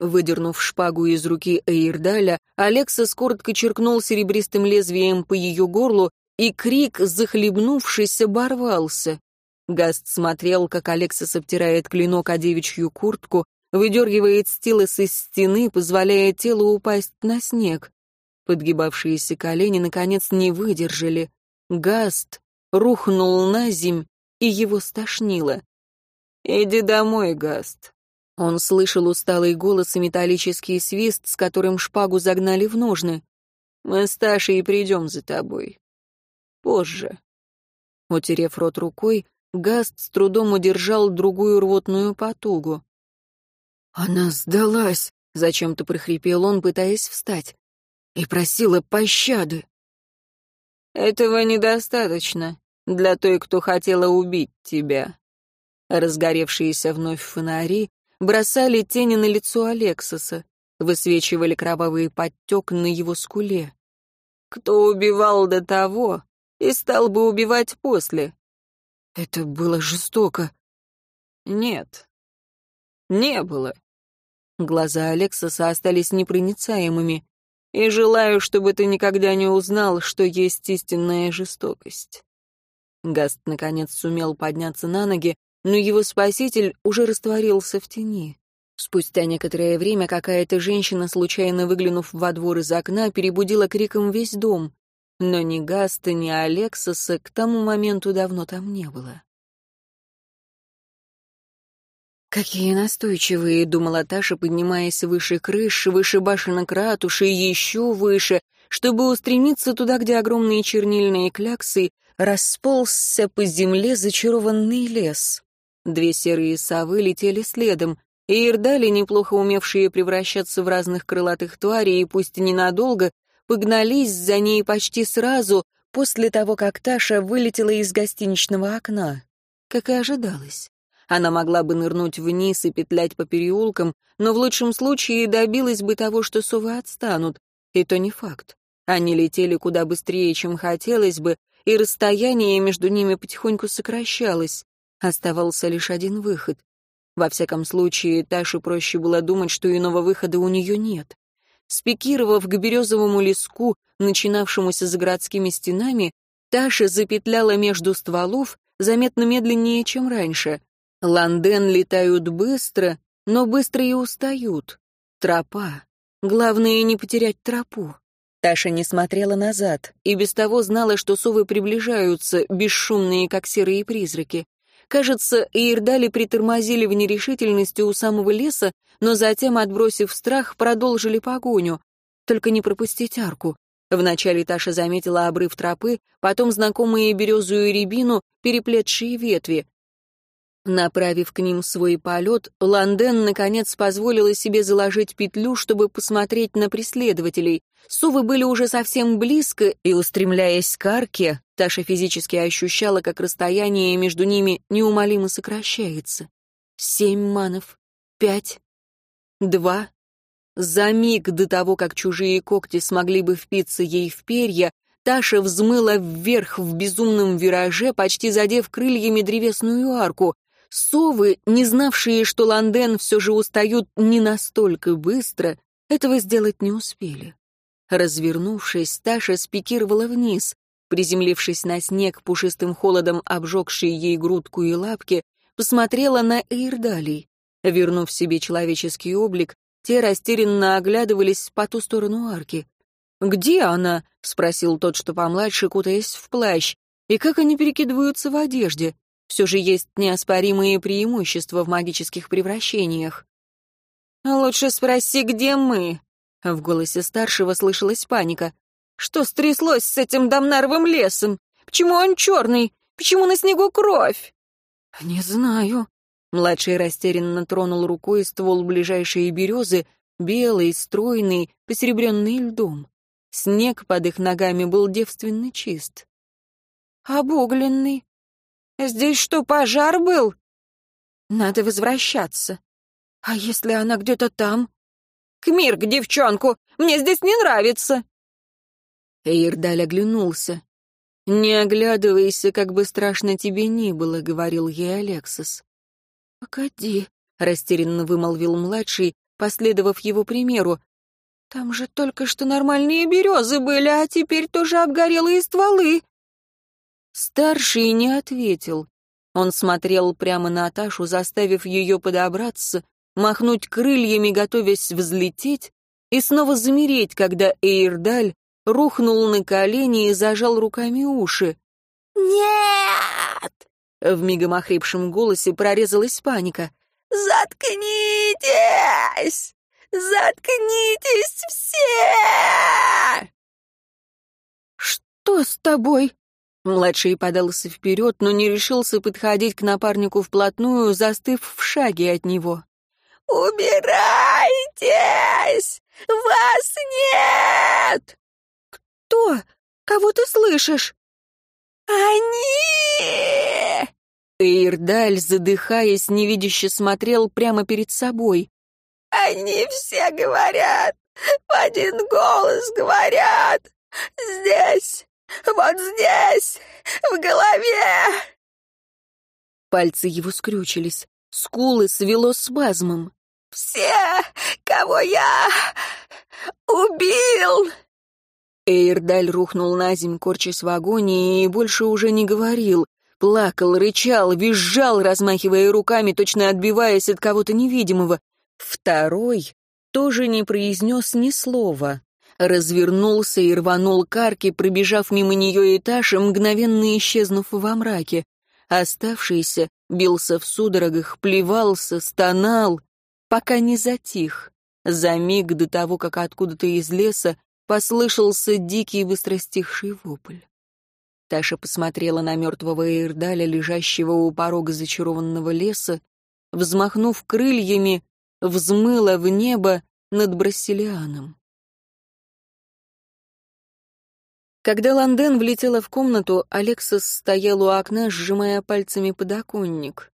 Выдернув шпагу из руки Эйрдаля, Алексас коротко черкнул серебристым лезвием по ее горлу, и крик, захлебнувшись, оборвался. Гаст смотрел, как Алексас обтирает клинок о девичью куртку, выдергивает стилос из стены, позволяя телу упасть на снег. Подгибавшиеся колени, наконец, не выдержали. Гаст рухнул на земь, и его стошнило. «Иди домой, Гаст». Он слышал усталый голос и металлический свист, с которым шпагу загнали в ножны. «Мы с Ташей придем за тобой позже. Утерев рот рукой, Гаст с трудом удержал другую рвотную потугу. «Она сдалась!» — зачем-то прохрипел он, пытаясь встать. «И просила пощады!» «Этого недостаточно для той, кто хотела убить тебя». Разгоревшиеся вновь фонари бросали тени на лицо Алексоса, высвечивали кровавый подтек на его скуле. «Кто убивал до того, и стал бы убивать после. Это было жестоко. Нет, не было. Глаза Алексоса остались непроницаемыми. И желаю, чтобы ты никогда не узнал, что есть истинная жестокость. Гаст, наконец, сумел подняться на ноги, но его спаситель уже растворился в тени. Спустя некоторое время какая-то женщина, случайно выглянув во двор из окна, перебудила криком весь дом но ни Гаста, ни Алексоса к тому моменту давно там не было. «Какие настойчивые!» — думала Таша, поднимаясь выше крыш, выше башенок ратуши, еще выше, чтобы устремиться туда, где огромные чернильные кляксы расползся по земле зачарованный лес. Две серые совы летели следом, и Ирдали, неплохо умевшие превращаться в разных крылатых тварей, и пусть ненадолго, погнались за ней почти сразу после того, как Таша вылетела из гостиничного окна. Как и ожидалось. Она могла бы нырнуть вниз и петлять по переулкам, но в лучшем случае добилась бы того, что совы отстанут. И то не факт. Они летели куда быстрее, чем хотелось бы, и расстояние между ними потихоньку сокращалось. Оставался лишь один выход. Во всяком случае, Таше проще было думать, что иного выхода у нее нет. Спикировав к березовому леску, начинавшемуся за городскими стенами, Таша запетляла между стволов заметно медленнее, чем раньше. Ланден летают быстро, но быстро и устают. Тропа. Главное, не потерять тропу. Таша не смотрела назад и без того знала, что совы приближаются, бесшумные, как серые призраки. Кажется, Иердали притормозили в нерешительности у самого леса, но затем, отбросив страх, продолжили погоню. Только не пропустить арку. Вначале Таша заметила обрыв тропы, потом знакомые березу и рябину, переплетшие ветви. Направив к ним свой полет, Ланден, наконец, позволила себе заложить петлю, чтобы посмотреть на преследователей. Сувы были уже совсем близко, и, устремляясь к арке, Таша физически ощущала, как расстояние между ними неумолимо сокращается. Семь манов, пять, два. За миг до того, как чужие когти смогли бы впиться ей в перья, Таша взмыла вверх в безумном вираже, почти задев крыльями древесную арку. Совы, не знавшие, что Ланден все же устают не настолько быстро, этого сделать не успели. Развернувшись, Таша спикировала вниз. Приземлившись на снег, пушистым холодом обжегший ей грудку и лапки, посмотрела на Эйрдалей. Вернув себе человеческий облик, те растерянно оглядывались по ту сторону арки. «Где она?» — спросил тот, что помладше, кутаясь в плащ. «И как они перекидываются в одежде? Все же есть неоспоримые преимущества в магических превращениях. «Лучше спроси, где мы?» В голосе старшего слышалась паника. «Что стряслось с этим домнаровым лесом? Почему он черный? Почему на снегу кровь?» «Не знаю». Младший растерянно тронул рукой ствол ближайшей березы, белый, стройный, посеребренный льдом. Снег под их ногами был девственно чист. «Обугленный. Здесь что, пожар был?» «Надо возвращаться. А если она где-то там?» «Кмир, к девчонку! Мне здесь не нравится!» Эйрдаль оглянулся. «Не оглядывайся, как бы страшно тебе ни было», — говорил ей Алексис. «Погоди», — растерянно вымолвил младший, последовав его примеру. «Там же только что нормальные березы были, а теперь тоже обгорелые стволы». Старший не ответил. Он смотрел прямо на Аташу, заставив ее подобраться, махнуть крыльями, готовясь взлететь, и снова замереть, когда Эйрдаль рухнул на колени и зажал руками уши. «Нет!» В мигом охрипшем голосе прорезалась паника. «Заткнитесь! Заткнитесь все!» «Что с тобой?» Младший подался вперед, но не решился подходить к напарнику вплотную, застыв в шаге от него. «Убирайтесь! Вас нет!» «Кто? Кого ты слышишь?» «Они!» Эйрдаль, задыхаясь, невидяще смотрел прямо перед собой. «Они все говорят, в один голос говорят. Здесь, вот здесь, в голове!» Пальцы его скрючились, скулы свело спазмом. «Все, кого я убил!» Эйрдаль рухнул на земь, корчась в агонии, и больше уже не говорил. Плакал, рычал, визжал, размахивая руками, точно отбиваясь от кого-то невидимого. Второй тоже не произнес ни слова. Развернулся и рванул к арке, пробежав мимо нее этаж и мгновенно исчезнув во мраке. Оставшийся бился в судорогах, плевался, стонал, пока не затих. За миг до того, как откуда-то из леса послышался дикий быстростихший вопль. Таша посмотрела на мертвого Эйрдаля, лежащего у порога зачарованного леса, взмахнув крыльями, взмыла в небо над Брассилианом. Когда Ланден влетела в комнату, Алексас стоял у окна, сжимая пальцами подоконник.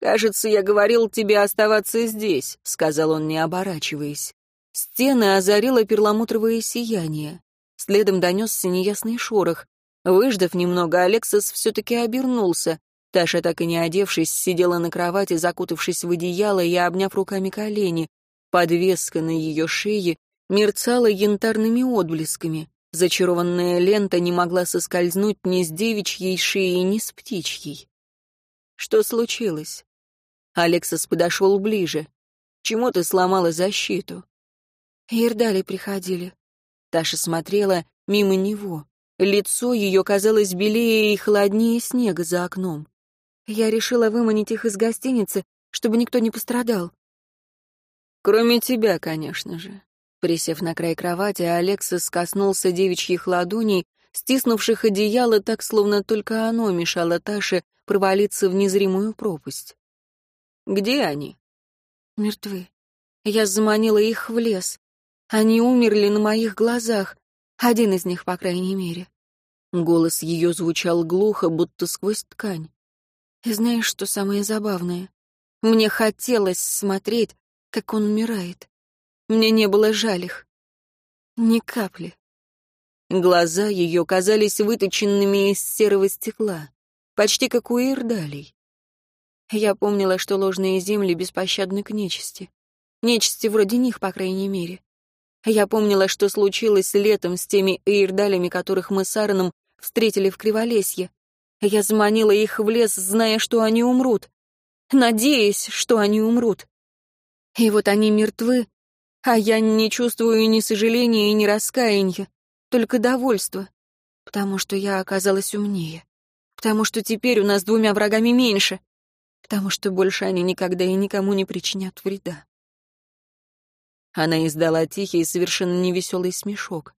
«Кажется, я говорил тебе оставаться здесь», — сказал он, не оборачиваясь. Стены озарило перламутровое сияние. Следом донесся неясный шорох. Выждав немного, Алексас все-таки обернулся. Таша, так и не одевшись, сидела на кровати, закутавшись в одеяло и обняв руками колени. Подвеска на ее шее мерцала янтарными отблесками. Зачарованная лента не могла соскользнуть ни с девичьей шеи, ни с птичьей. Что случилось? Алексас подошел ближе. Чему ты сломала защиту? Ирдали приходили. Таша смотрела мимо него. Лицо ее казалось белее и холоднее снега за окном. Я решила выманить их из гостиницы, чтобы никто не пострадал. Кроме тебя, конечно же. Присев на край кровати, Алексис коснулся девичьих ладоней, стиснувших одеяло так, словно только оно мешало Таше провалиться в незримую пропасть. «Где они?» «Мертвы. Я заманила их в лес. Они умерли на моих глазах. Один из них, по крайней мере. Голос ее звучал глухо, будто сквозь ткань. Знаешь, что самое забавное? Мне хотелось смотреть, как он умирает. Мне не было жаль их. Ни капли. Глаза ее казались выточенными из серого стекла, почти как у Ирдалей. Я помнила, что ложные земли беспощадны к нечисти. Нечисти вроде них, по крайней мере. Я помнила, что случилось летом с теми эйрдалями, которых мы с Аароном встретили в Криволесье. Я заманила их в лес, зная, что они умрут. Надеясь, что они умрут. И вот они мертвы, а я не чувствую ни сожаления, ни раскаяния, только довольство, потому что я оказалась умнее, Потому что теперь у нас двумя врагами меньше. Потому что больше они никогда и никому не причинят вреда. Она издала тихий, совершенно невеселый смешок.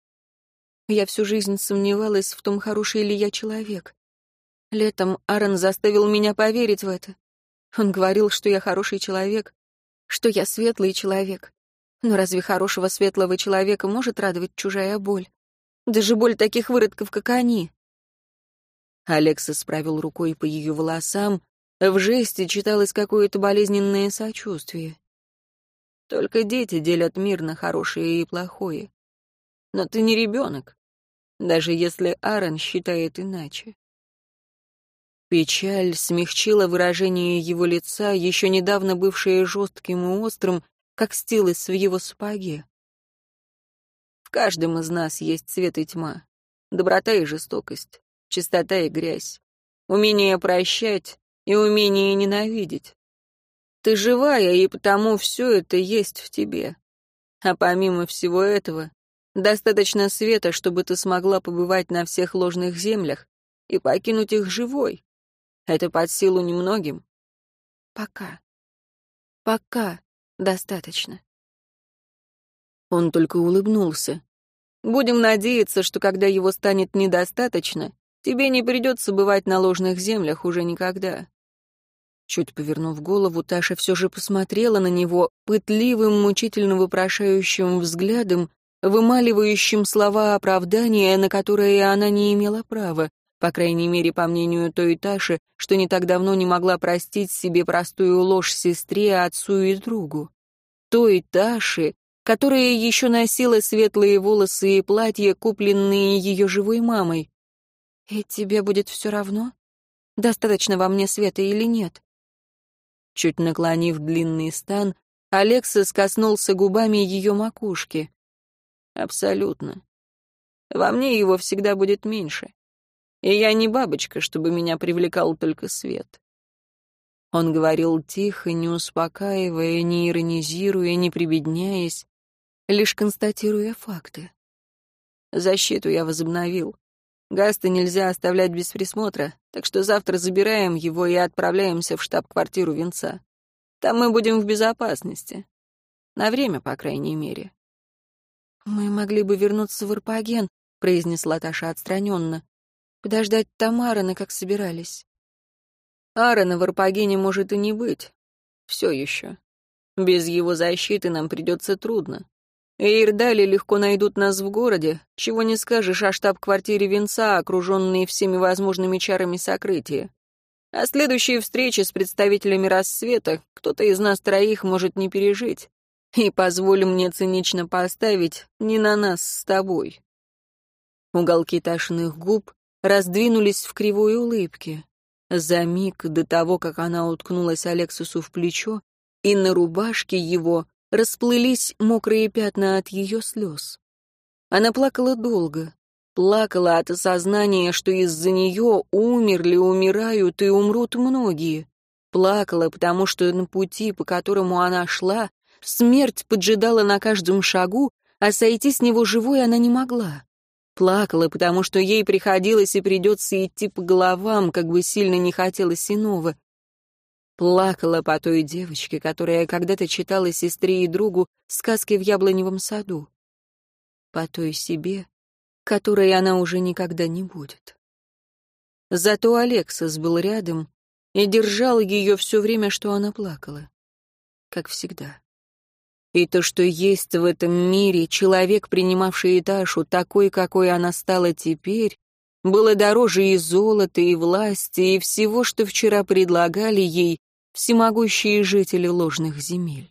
Я всю жизнь сомневалась в том, хороший ли я человек. Летом Аарон заставил меня поверить в это. Он говорил, что я хороший человек, что я светлый человек. Но разве хорошего светлого человека может радовать чужая боль? Даже боль таких выродков, как они. Алекса справил рукой по ее волосам. В жесте читалось какое-то болезненное сочувствие. Только дети делят мир на хорошее и плохое. Но ты не ребенок, даже если Аарон считает иначе. Печаль смягчила выражение его лица, еще недавно бывшее жестким и острым, как стилос в его сапоге. В каждом из нас есть свет и тьма, доброта и жестокость, чистота и грязь, умение прощать и умение ненавидеть. Ты живая, и потому все это есть в тебе. А помимо всего этого, достаточно света, чтобы ты смогла побывать на всех ложных землях и покинуть их живой. Это под силу немногим. Пока. Пока достаточно. Он только улыбнулся. Будем надеяться, что когда его станет недостаточно, тебе не придется бывать на ложных землях уже никогда. Чуть повернув голову, Таша все же посмотрела на него пытливым, мучительно вопрошающим взглядом, вымаливающим слова оправдания, на которые она не имела права, по крайней мере, по мнению той Таши, что не так давно не могла простить себе простую ложь сестре, отцу и другу. Той Таши, которая еще носила светлые волосы и платья, купленные ее живой мамой. «И тебе будет все равно? Достаточно во мне света или нет?» Чуть наклонив длинный стан, Алексас коснулся губами ее макушки. «Абсолютно. Во мне его всегда будет меньше. И я не бабочка, чтобы меня привлекал только свет. Он говорил тихо, не успокаивая, не иронизируя, не прибедняясь, лишь констатируя факты. Защиту я возобновил. Гаста нельзя оставлять без присмотра, так что завтра забираем его и отправляемся в штаб-квартиру Венца. Там мы будем в безопасности. На время, по крайней мере. «Мы могли бы вернуться в Арпаген», — произнесла Таша отстраненно. Подождать там Аарона, как собирались. Аарона в Арпагене может и не быть. Все еще. Без его защиты нам придется трудно. Эйрдали легко найдут нас в городе, чего не скажешь о штаб-квартире Венца, окруженной всеми возможными чарами сокрытия. А следующие встречи с представителями рассвета кто-то из нас троих может не пережить. И позволь мне цинично поставить, не на нас с тобой. Уголки ташных губ раздвинулись в кривой улыбке. За миг до того, как она уткнулась Алексусу в плечо, и на рубашке его расплылись мокрые пятна от ее слез. Она плакала долго, плакала от осознания, что из-за нее умерли, умирают и умрут многие. Плакала, потому что на пути, по которому она шла, смерть поджидала на каждом шагу, а сойти с него живой она не могла. Плакала, потому что ей приходилось и придется идти по головам, как бы сильно не хотелось иного. Плакала по той девочке, которая когда-то читала сестре и другу сказки в яблоневом саду. По той себе, которой она уже никогда не будет. Зато Алексас был рядом и держал ее все время, что она плакала. Как всегда. И то, что есть в этом мире человек, принимавший Ташу такой, какой она стала теперь, было дороже и золота, и власти, и всего, что вчера предлагали ей всемогущие жители ложных земель.